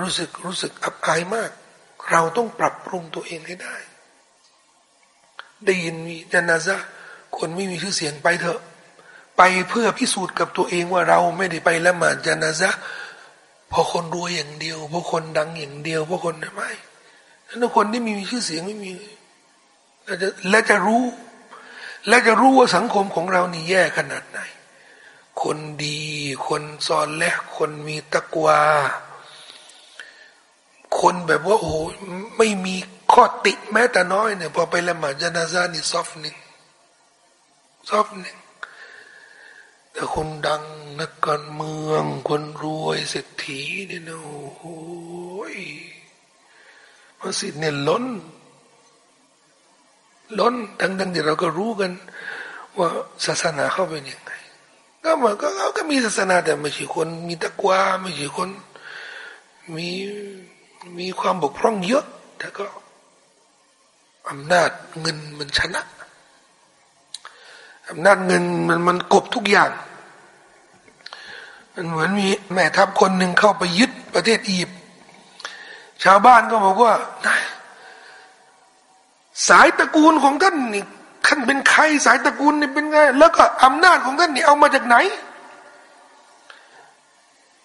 รู้สึกรู้สึกอับอายมาก เราต้องปรับปรุงตัวเองให้ได้ ได้ยินมีจนาซะคนไม่มีชื่อเสียงไปเถอะ ไปเพื่อพิสูจน์กับตัวเองว่าเราไม่ได้ไปละหมาดจนาซะพราะคนรวยอย่างเดียวพราะคนดังอย่างเดียวพราะคนไม่ถ้าคนที่มีชื่อเสียงไม่มีและจะและจะรู้ และจะรู้ว่าสังคมของเรานี่แย่ขนาดไหน คนดี คนซอนและคนมีตะกวาคนแบบว่าโอ้ไม่มี ข้อติแม้แต่น้อยเนี่ยพอไปละหมาดจนาซานี่ซอฟหนึ่งซอฟหนึ่งแต่คนดังนักการเมือง คนรวยเศรษฐีเนี่ยนะโอ้ยมัสยิดเนี่ยล้น ล้นดังๆเดี๋ยวเราก็รู้กัน ว่าศาสนาเข้าไปยังไงก็มันก็เขาก็มีศาสนาแต่ไม่ใช่คน มีตะกวาไม่ใช่คน มีมีความบกพร่องเยอะแต่ก็ อำนาจเงินมันชนะอำนาจเงินมันมันกบทุกอย่าง มันเหมือนมีแม่ทัพคนหนึ่งเข้าไปยึดประเทศอียิปต์ชาวบ้านก็บอกว่า สายตระกูลของท่านนี่ท่านเป็นใครสายตระกูลนี่เป็นไง แล้วก็อำนาจของท่านนี่เอามาจากไหน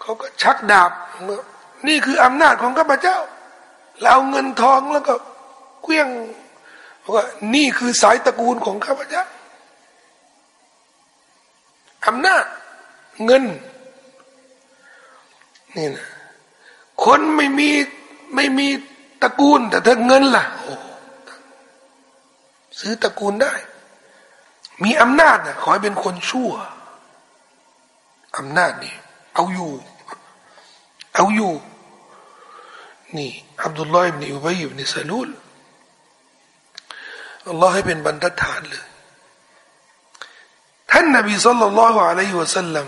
เขาก็ชักดาบ นี่คืออำนาจของข้าพเจ้าเราเอาเงินทองแล้วก็เกลี้ยง ว่านี่คือสายตระกูลของข้าพเจ้าอำนาจเงินนี่นะคนไม่มีไม่มีตระกูล แต่ถ้าเงินล่ะโอ้ซื้อตระกูลได้ มีอำนาจนะขอให้เป็นคนชั่วอำนาจนี่เอาอยู่ เอาอยู่ นี่อับดุลลอฮ์อิบนอุบัยอิบนซาลูล อัลลอฮ์ให้เป็นบรรทัดฐานเลย ท่านนบีสุลต่านละฮ์อะลัยฮิวะสัลลัม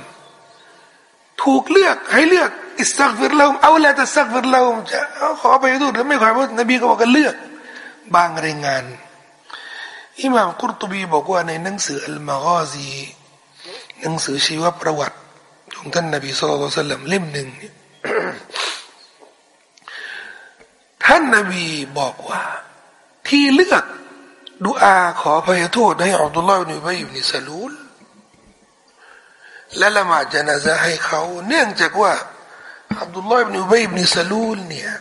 ถูกเลือกให้เลือกอิสตักฟิรเราเอาละตัสตักฟิรเราจะขอไปดูหรือไม่ขอไปนบีก็บอกกันเลือก บางรายงาน อิหม่ามกุรตุบีบอกว่าในหนังสืออัลมากาซีหนังสือชีวประวัติ ของท่านนบีสุลต่านละเล่มหนึ่งท่านนบีบอกว่า ที่เลือก ดูอาขอพยโทษให้อับดุลลาห์อิบนุบัยอิบนุสลูลและละหมาดจนาซะให้เขา เนื่องจากว่าอับดุลลาห์อิบนุบัยอิบนุสลูลเนี่ย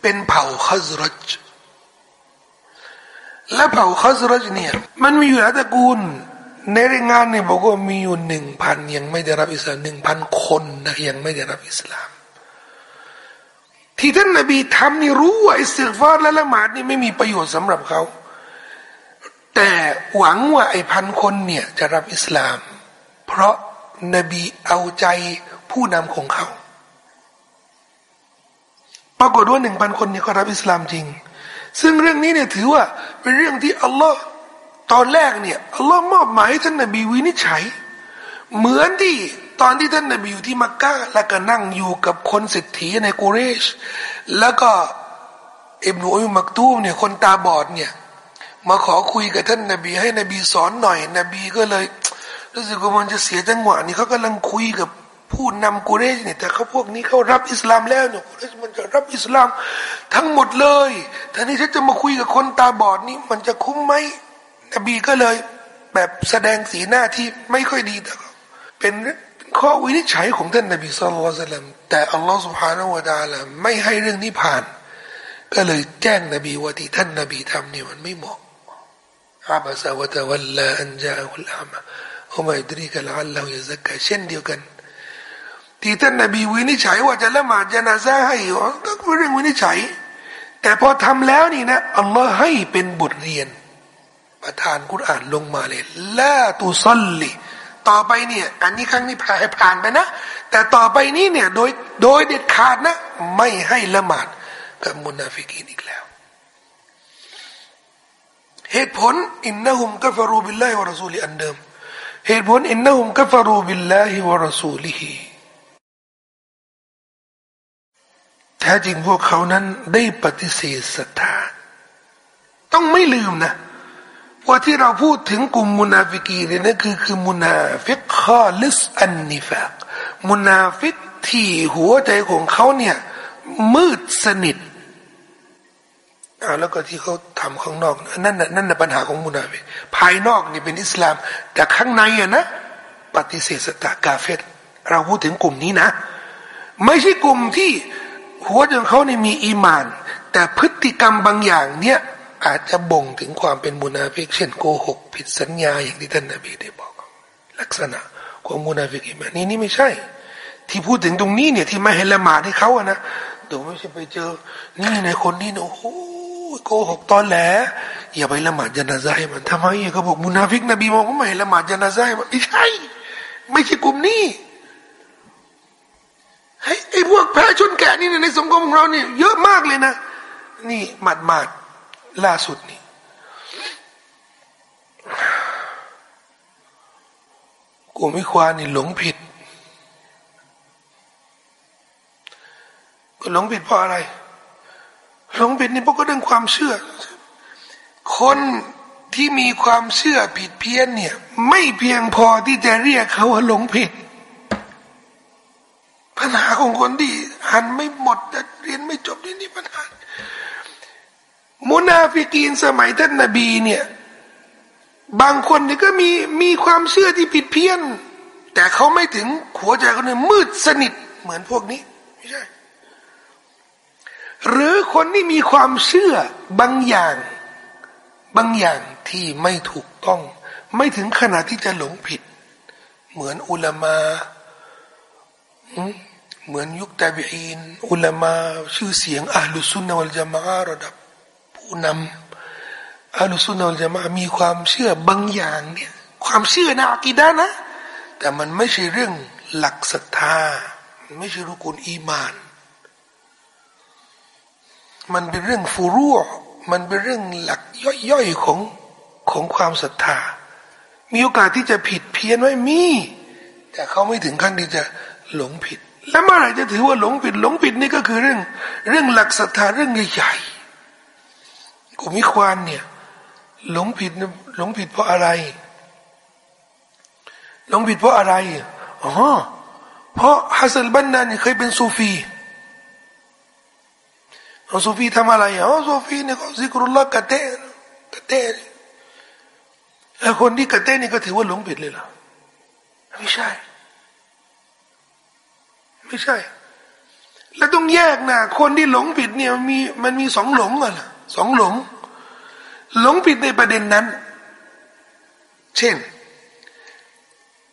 เป็นเผ่าขัซรัจและเผ่าขัซรัจเนี่ยมันมีอยู่หลายตระกูลในรายงานเนี่ยบอกว่ามีอยู่หนึ่งพันยังไม่ได้รับอิสลามหนึ่งพันคนนะยังไม่ได้รับอิสลาม ที่ท่านนบีทำนี่รู้ว่าอิสติฟารและละหมาดนี่ไม่มีประโยชน์สำหรับเขา แต่หวังว่าไอ้พันคนเนี่ยจะรับอิสลาม เพราะนบีเอาใจผู้นำของเขา ปรากฏว่าหนึ่งพันคนเนี่ยเขารับอิสลามจริง ซึ่งเรื่องนี้เนี่ยถือว่าเป็นเรื่องที่อัลลอฮ์ตอนแรกเนี่ยอัลลอฮ์มอบหมายให้ท่านนบีวินิจฉัย เหมือนที่ตอนที่ท่านนบีอยู่ที่มักกะแล้วก็นั่งอยู่กับคนเศรษฐีในกุเรช แล้วก็อิบนุอุยมักตูมเนี่ยคนตาบอดเนี่ย มาขอคุยกับท่านนบี ให้นบีสอนหน่อย นบีก็เลย รู้สึกว่ามันจะเสียจังหวะนี่เขากำลังคุยกับผู้นำกุเรชเนี่ยแต่เขาพวกนี้เขารับอิสลามแล้วเนี่ยกุเรชมันจะรับอิสลาม ทั้งหมดเลยท่านี้ฉันจะมาคุยกับคนตาบอดนี่มันจะคุ้มไหมนบีก็เลย แบบแสดงสีหน้าที่ไม่ค่อยดีแต่เป็นข้อวินิจฉัยของท่านนบีสุลต่านแต่อัลลอฮฺสุบฮานาวะดาละไม่ให้เรื่องนี้ผ่าน ก็เลยแจ้งนบีว่าที่ท่านนบีทำเนี่ยมันไม่เหมาะ อาบะซาวะตะวัลลาอันจาอุลอามะฮุมัยดรีกะลัลลอฮฺยะซักกะเช่นเดียวกัน ที่ท่านนบีวินิจฉัยว่าจะละหมาดจนาซาให้ก็เป็นเรื่องวินิจฉัย แต่พอทำแล้วนี่นะอัลลอฮ์ให้เป็นบทเรียน ประทานกุรอ่านลงมาเลยولا تصلต่อไปเนี่ยอันนี้ครั้งนี้ผ่านผ่านไปนะ แต่ต่อไปนี้เนี่ยโดยโดยเด็ดขาดนะ ไม่ให้ละหมาดกับมุนาฟิกีนอีกแล้ว เหตุผลإنهم كفروا بالله ورسولهอันเดิมเหตุผลإنهم كفروا بالله ورسولهแท้จริงพวกเขานั้นได้ปฏิเสธศรัทธาต้องไม่ลืมนะว่าที่เราพูดถึงกลุ่มมุนาฟิกีนเนี่ยนั่นคือคือمنافق خالص النفاقมุนาฟิกที่หัวใจของเขาเนี่ยมืดสนิท อ่าแล้วก็ที่เขาทำข้างนอกนั่นน่ะนั่นน่ะปัญหาของมุนาฟิกภายนอกนี่เป็นอิสลาม แต่ข้างในอะนะ ปฏิเสธศรัทธากาเฟรเราพูดถึงกลุ่มนี้นะ ไม่ใช่กลุ่มที่หัวใจของเขาเนี่ยมีอีมาน แต่พฤติกรรมบางอย่างเนี่ยอาจจะบ่งถึงความเป็นมุนาฟิกเช่นโกหก ผิดสัญญาอย่างที่ท่านนบีได้บอก ลักษณะของมุนาฟิกอิมานี่นี่ไม่ใช่ ที่พูดถึงตรงนี้เนี่ยที่ไม่ให้ละหมาดให้เขาอะนะเดี๋ยวไม่ใช่ไปเจอ นี่ในคนนี้นะโอ้ โกหกตอแหลอย่าไปละหมาดจะนาซะฮฺให้มันทำไมเขาบอกมุนาฟิกนบีบอกว่าไม่ให้ละหมาดจนาซาให้มันไม่ใช่ ไม่ใช่กลุ่มนี้ไอ้พวกแพ้ชนแกะนี่ในสังคมของเราเนี่ยเยอะมากเลยนะ นี่หมาดหมาดล่าสุดนี่กูไม่ควานี่หลงผิดหลงผิดเพราะอะไร หลงผิดนี่พราะก็เรื่องความเชื่อ คนที่มีความเชื่อผิดเพี้ยนเนี่ย ไม่เพียงพอที่จะเรียกเขาว่าหลงผิด ปัญหาของคนที่หันไม่หมดเรียนไม่จบนี่นี่ปัญหามุนาฟิกีนสมัยท่านนบีเนี่ย บางคนเนี่ยก็มีมีความเชื่อที่ผิดเพี้ยน แต่เขาไม่ถึงหัวใจเขาเนี่ยมืดสนิทเหมือนพวกนี้ ไม่ใช่ หรือคนที่มีความเชื่อบางอย่าง บางอย่างที่ไม่ถูกต้อง ไม่ถึงขนาดที่จะหลงผิด เหมือนอุลามาเหมือนยุคตาบีอินอุลามาชื่อเสียงอัลลุซุนนะวัลจามะระดับ ผู้นำอัลลอฮฺสุนนะจะมามีความเชื่อบางอย่างเนี่ย ความเชื่อนะอักีดานะ แต่มันไม่ใช่เรื่องหลักศรัทธา ไม่ใช่รุกุลอีมาน มันเป็นเรื่องฟูรั่วมันเป็นเรื่องหลักย่อยๆของของความศรัทธา มีโอกาสที่จะผิดเพี้ยนไว้มี แต่เขาไม่ถึงขั้นที่จะหลงผิด แล้วเมื่อไหร่จะถือว่าหลงผิด หลงผิดนี่ก็คือเรื่อง เรื่องหลักศรัทธาเรื่องใหญ่กุมิควานเนี่ย หลงผิดหลงผิดเพราะอะไร หลงผิดเพราะอะไรอ๋อเพราะฮัสซันบันนานเคยเป็นซูฟี เอาซูฟีทำอะไรอ๋อซูฟีเนี่ยเขาซิกรุลละกะเตกะเตแล้วคนที่กะเตนี่ก็ถือว่าหลงผิดเลยเหรอไม่ใช่ ไม่ใช่ แล้วต้องแยกนะคนที่หลงผิดเนี่ยมีมันมีสองหลงอะสองหลง หลงผิดในประเด็นนั้น เช่น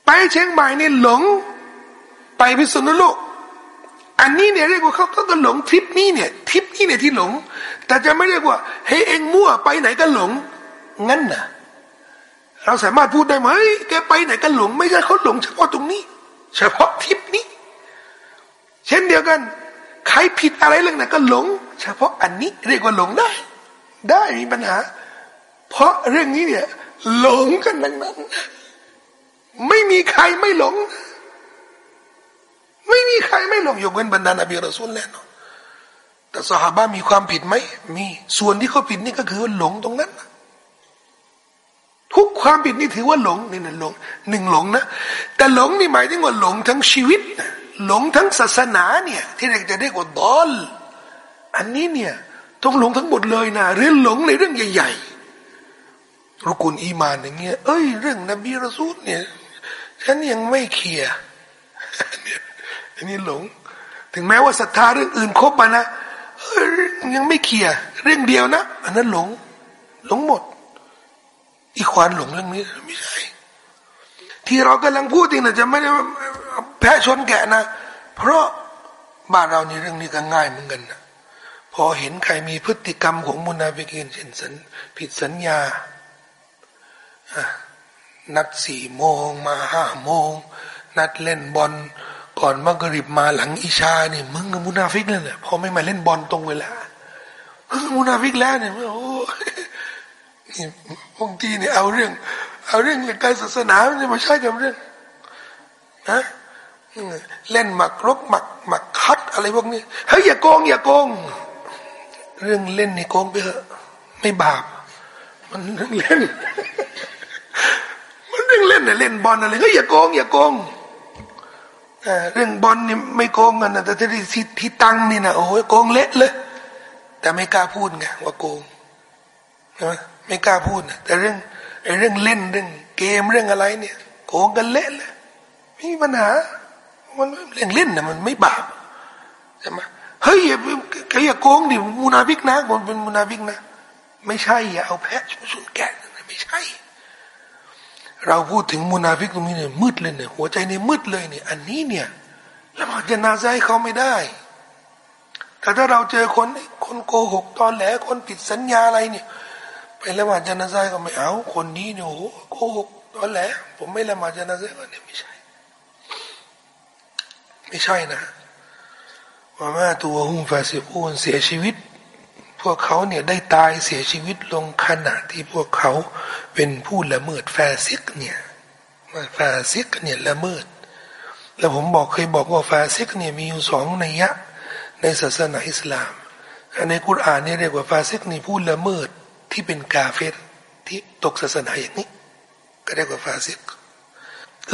ไปเชียงใหม่นี่หลง ไปพิษณุโลก อันนี้เนี่ยเรียกว่าเขาเขาก็หลงทริปนี้เนี่ยทริปนี้เนี่ยที่หลง แต่จะไม่เรียกว่าเฮ้เองมั่วไปไหนก็หลง งั้นนะเราสามารถพูดได้ไหมแกไปไหนก็หลง ไม่ใช่เขาหลงเฉพาะตรงนี้ เฉพาะทริปนี้ เช่นเดียวกัน ใครผิดอะไรเรื่องไหนก็หลง เฉพาะอันนี้เรียกว่าหลงได้ ได้มีปัญหา เพราะเรื่องนี้เนี่ยหลงกันดังนั้น ไม่มีใครไม่หลง ไม่มีใครไม่หลงยกเว้นบรรดานบีรอซูลแน่นอนแต่สหาบ้ามีความผิดไหมมี ส่วนที่เขาผิดนี่ก็คือหลงตรงนั้นทุกความผิดนี่ถือว่าหลงนี่นะหลงหนึ่งหลงนะแต่หลงนี่หมายถึงว่าหลงทั้งชีวิตหลงทั้งศาสนาเนี่ยที่เราจะเรียกว่าดอลอันนี้เนี่ยต้องหลงทั้งหมดเลยนะหรือหลงในเรื่องใหญ่ๆรุกุลอีมานอย่างเงี้ยเอ้ย เรื่องนบีรอซูลเนี่ยฉันยังไม่เคลียร์ อันนี้หลง ถึงแม้ว่าศรัทธาเรื่องอื่นครบมานะยังไม่เคลียร์เรื่องเดียวนะ อันนั้นหลง หลงหมด อิควานหลงเรื่องนี้ไม่ใช่ที่เรากำลังพูดจริงนะจะไม่ได้แพะชนแกะนะ เพราะบ้านเราในเรื่องนี้ก็ง่ายเหมือนกันนะพอเห็นใครมีพฤติกรรมของมุนาฟิกินเช่นสันผิดสัญญานัดสี่โมงมาห้าโมง นัดเล่นบอล ก่อนมักริบมาหลังอิชาเนี่ยมึงก็มุนาฟิกเลยเนี่ยพอไม่มาเล่นบอลตรงเวลามึงมุนาฟิกแล้วเนี่ยโอ้นี่บางทีเนี่ยเอาเรื่อง เอาเรื่องการศาสนาเนี่ยมาใช้กับเรื่องนะเล่นหมากรุกหมากหมากฮอสอะไรพวกนี้เฮ้ยอย่าโกงอย่าโกง เรื่องเล่นนี่โกงไปเถอะไม่บาป มันเรื่องเล่น มันเรื่องเล่นเนี่ยเล่นบอลอะไรก็อย่าโกงอย่าโกง เรื่องบอลนี่ไม่โกงกันนะแต่ที่ที่ตั้งนี่นะโอ้ยโกงเละเลย แต่ไม่กล้าพูดไงว่าโกงใช่ไหมไม่กล้าพูดนะแต่เรื่องไอ้เรื่องเล่นเรื่องเกมเรื่องอะไรเนี่ย โกงกันเละเลยไม่มีปัญหามันเรื่องเล่นนะมันไม่บาปใช่ไหมเฮ้ยอย่าอย่าโกงดิมุนาฟิกนะมันเป็นมุนาฟิกนะ ไม่ใช่อย่าเอาแพะชนแกะไม่ใช่ เราพูดถึงมุนาฟิกตรงนี้เนี่ยมืดเลยเนี่ยหัวใจเนี่ยมืดเลยเนี่ยอันนี้เนี่ยละหมาดจะนาใจเขาไม่ได้ แต่ถ้าเราเจอคนคนโกหกตอนแหลคนผิดสัญญาอะไรเนี่ย ไปละหมาดจะนาใจก็ไม่เอา คนนี้เนี่ยโอ้โกหกตอนแหลผมไม่ละหมาดจะนาใจก็เนี่ยไม่ใช่ ไม่ใช่นะว่าแมาตัวหุ่มฟาซิอูนเสียชีวิต พวกเขาเนี่ยได้ตายเสียชีวิตลงขณะที่พวกเขาเป็นผู้ละเมิดฟาซิกเนี่ยฟาซิกเนี่ยละเมิด แล้วผมบอกเคยบอกว่าฟาซิกเนี่ยมีอยู่สองนัยยะในศาสนาอิสลามในกุรอานเนี่ยเรียกว่าฟาซิกนี่ผู้ละเมิดที่เป็นกาเฟรที่ตกศาสนาอย่างนี้ ก็เรียกว่าฟาซิก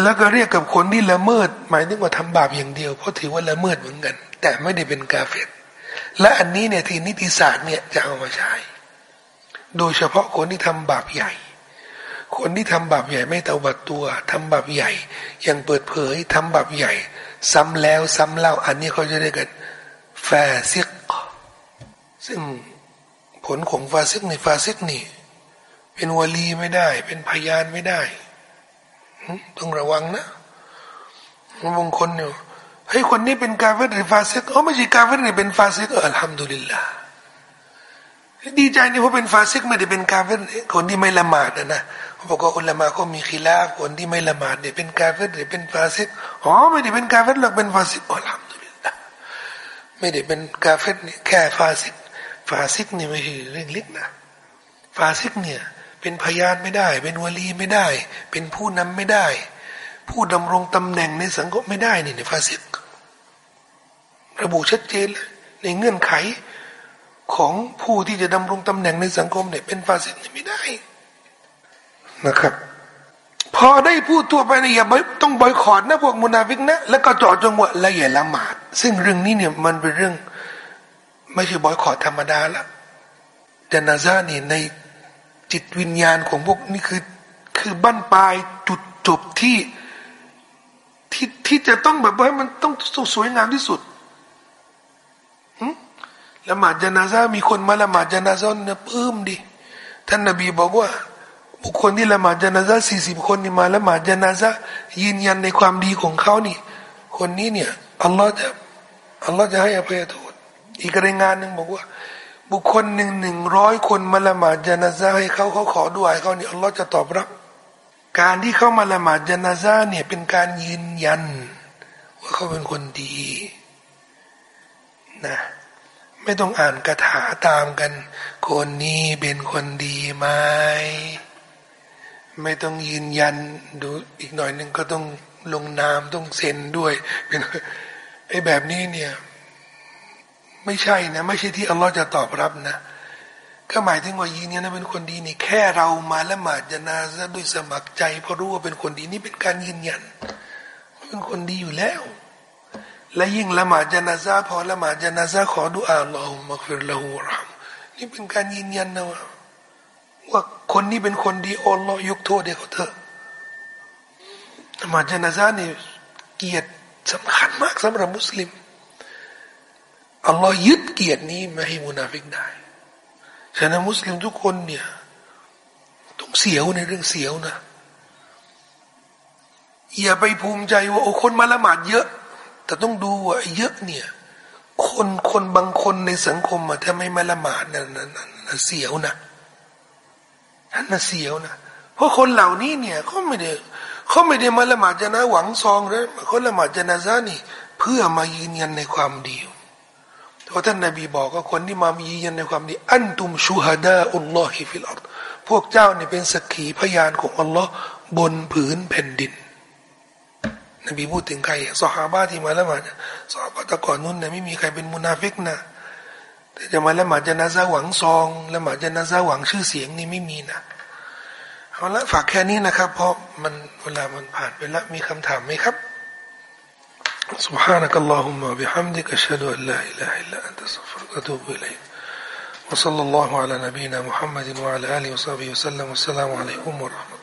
แล้วก็เรียกกับคนที่ละเมิด หมายถึงว่าทำบาปอย่างเดียวเพราะถือว่าละเมิดเหมือนกัน แต่ไม่ได้เป็นกาเฟร และอันนี้เนี่ยที่นิติศาสตร์เนี่ยจะเอามาใช้ โดยเฉพาะคนที่ทำบาปใหญ่ คนที่ทำบาปใหญ่ไม่เตาบัตตัวทำบาปใหญ่อย่างเปิดเผยทำบาปใหญ่ ซ้ำแล้วซ้ำเล่าอันนี้เขาจะเรียกกันฟาซิกซึ่งผลของฟาซิกในฟาซิกนี่ เป็นวะลีไม่ได้ เป็นพยานไม่ได้ ต้องระวังนะบางคนเนี่ย เฮ้ยคนนี้เป็นกาเฟรหรือฟาซิกอ๋อไม่ใช่กาเฟรหรือเป็นฟาซิกอัลฮัมดุลิลลาห์ดีใจนี่เพราะเป็นฟาซิกไม่ได้เป็นกาเฟรคนที่ไม่ละหมาดนะนะเขาบอกว่าอุละมาอ์ก็มีคิลาฟคนที่ไม่ละหมาดเนี่ยเป็นกาเฟรหรือเป็นฟาซิกอ๋อไม่ได้เป็นกาเฟรหรอกเป็นฟาซิกอัลฮัมดุลิลลาห์ไม่ได้เป็นกาเฟรนี่แค่ฟาซิกฟาซิกนี่ไม่ใช่เรื่องเล็กนะฟาซิกเนี่ยเป็นพยานไม่ได้ เป็นวะลีไม่ได้ เป็นผู้นำไม่ได้ ผู้ดำรงตำแหน่งในสังคมไม่ได้นี่ในฟาซิกระบุชัดเจนเลยในเงื่อนไขของผู้ที่จะดำรงตำแหน่งในสังคมเนี่ยเป็นฟาสิกไม่ได้นะครับ พอได้พูดทั่วไปเนะอย่าต้องบอยคอรดนะพวกมุนาฟิกนะแล้วก็จอดจงว่าละเอียดละหมาด ซึ่งเรื่องนี้เนี่ยมันเป็นเรื่อง ไม่ใช่บอยคอรดธรรมดาละจานาซาเนี่ยในจิตวิญญาณของพวกนี่คือ คือบั้นปลายจุดจบที่ ที่ที่จะต้องแบบว่ามันต้องสวยงามที่สุดละหมาดจนาซามีคนมาละหมาดจนาซาเนี่ยเพิ่มดิท่านนบีบอกว่า บุคคลที่ละหมาดจนาซาสี่สิบคนนี่มาละหมาดจนาซายืนยันในความดีของเขานี่ คนนี้เนี่ยอัลลอฮ์จะอัลลอฮ์จะให้อภัยโทษอีกรายงานหนึ่งบอกว่า บุคคลหนึ่งหนึ่งร้อยคนมาละหมาดจนาซาให้เขาเขาขอด้วยเขาเนี่ยอัลลอฮ์จะตอบรับ การที่เข้ามาละหมาดจนาซาเนี่ยเป็นการยืนยัน ว่าเขาเป็นคนดีนะไม่ต้องอ่านคาถาตามกัน คนนี้เป็นคนดีไหมไม่ต้องยืนยันดูอีกหน่อยหนึ่งก็ต้องลงนามต้องเซ็นด้วยเป็นไอ้แบบนี้เนี่ย ไม่ใช่นะ ไม่ใช่ที่อัลลอฮ์จะตอบรับนะ ก็หมายถึงว่ายีเนี่ยนะเป็นคนดีนี่ แค่เรามาละหมาดจนาซะด้วยสมัครใจเพราะรู้ว่าเป็นคนดีนี่เป็นการยืนยันเป็นคนดีอยู่แล้ว และยิ่งละหมาดจนาซาพอละหมาดจนาซาขอดุอาอัลลอฮุมะฟิรละหูรามนี่เป็นการยืนยันนะว่าว่าคนนี้เป็นคนดีอัลลอฮ์ยกโทษให้เขาเถอะละหมาดจนาซานี่เกียรติสำคัญมากสำหรับมุสลิมอัลลอฮ์ยึดเกียรตินี้ม่ให้มุนาฟิกได้ ฉะนั้นมุสลิมทุกคนเนี่ยต้องเสียวในเรื่องเสียวนะอย่าไปภูมิใจว่าโอ้คนมาละหมาดเยอะ แต่ต้องดูว่าเยอะเนี่ย คนคนบางคนในสังคมอะถ้าไม่มาละหมาดนั่นนั่นเสียวนะนั่นน่ะเสียวนะเพราะคนเหล่านี้เนี่ยเขาไม่ได้เขาไม่ได้มาละหมาดจะนะหวังซองเลยเขาละหมาดจะนะซานี่ เพื่อมายืนยันในความดี เพราะท่านนบีบอกว่าคนที่มามียืนยันในความดีأنتم شهداء الله في الأرضพวกเจ้าเนี่ยเป็นสักขีพยานของอัลลอฮ์บนผืนแผ่นดิน นบีพูดถึงใครสหาบาที่มาละหมาดสหาบาตะก่อนนู้นเนี่ยไม่มีใครเป็นมุนาฟิกนะแต่จะมาละหมาดจะนาซาหวังซองละหมาดจะนาซาหวังชื่อเสียงนี่ไม่มีนะเอาละฝากแค่นี้นะครับ เพราะมันเวลามันผ่านไปแล้วมีคำถามไหมครับ سبحانك اللهم وبحمدك أشهد أن لا إله إلا أنت أستغفرك وأتوب إليك. وصلى الله على نبينا محمد وعلى آله وصحبه وسلم. والسلام عليكم ورحمة الله.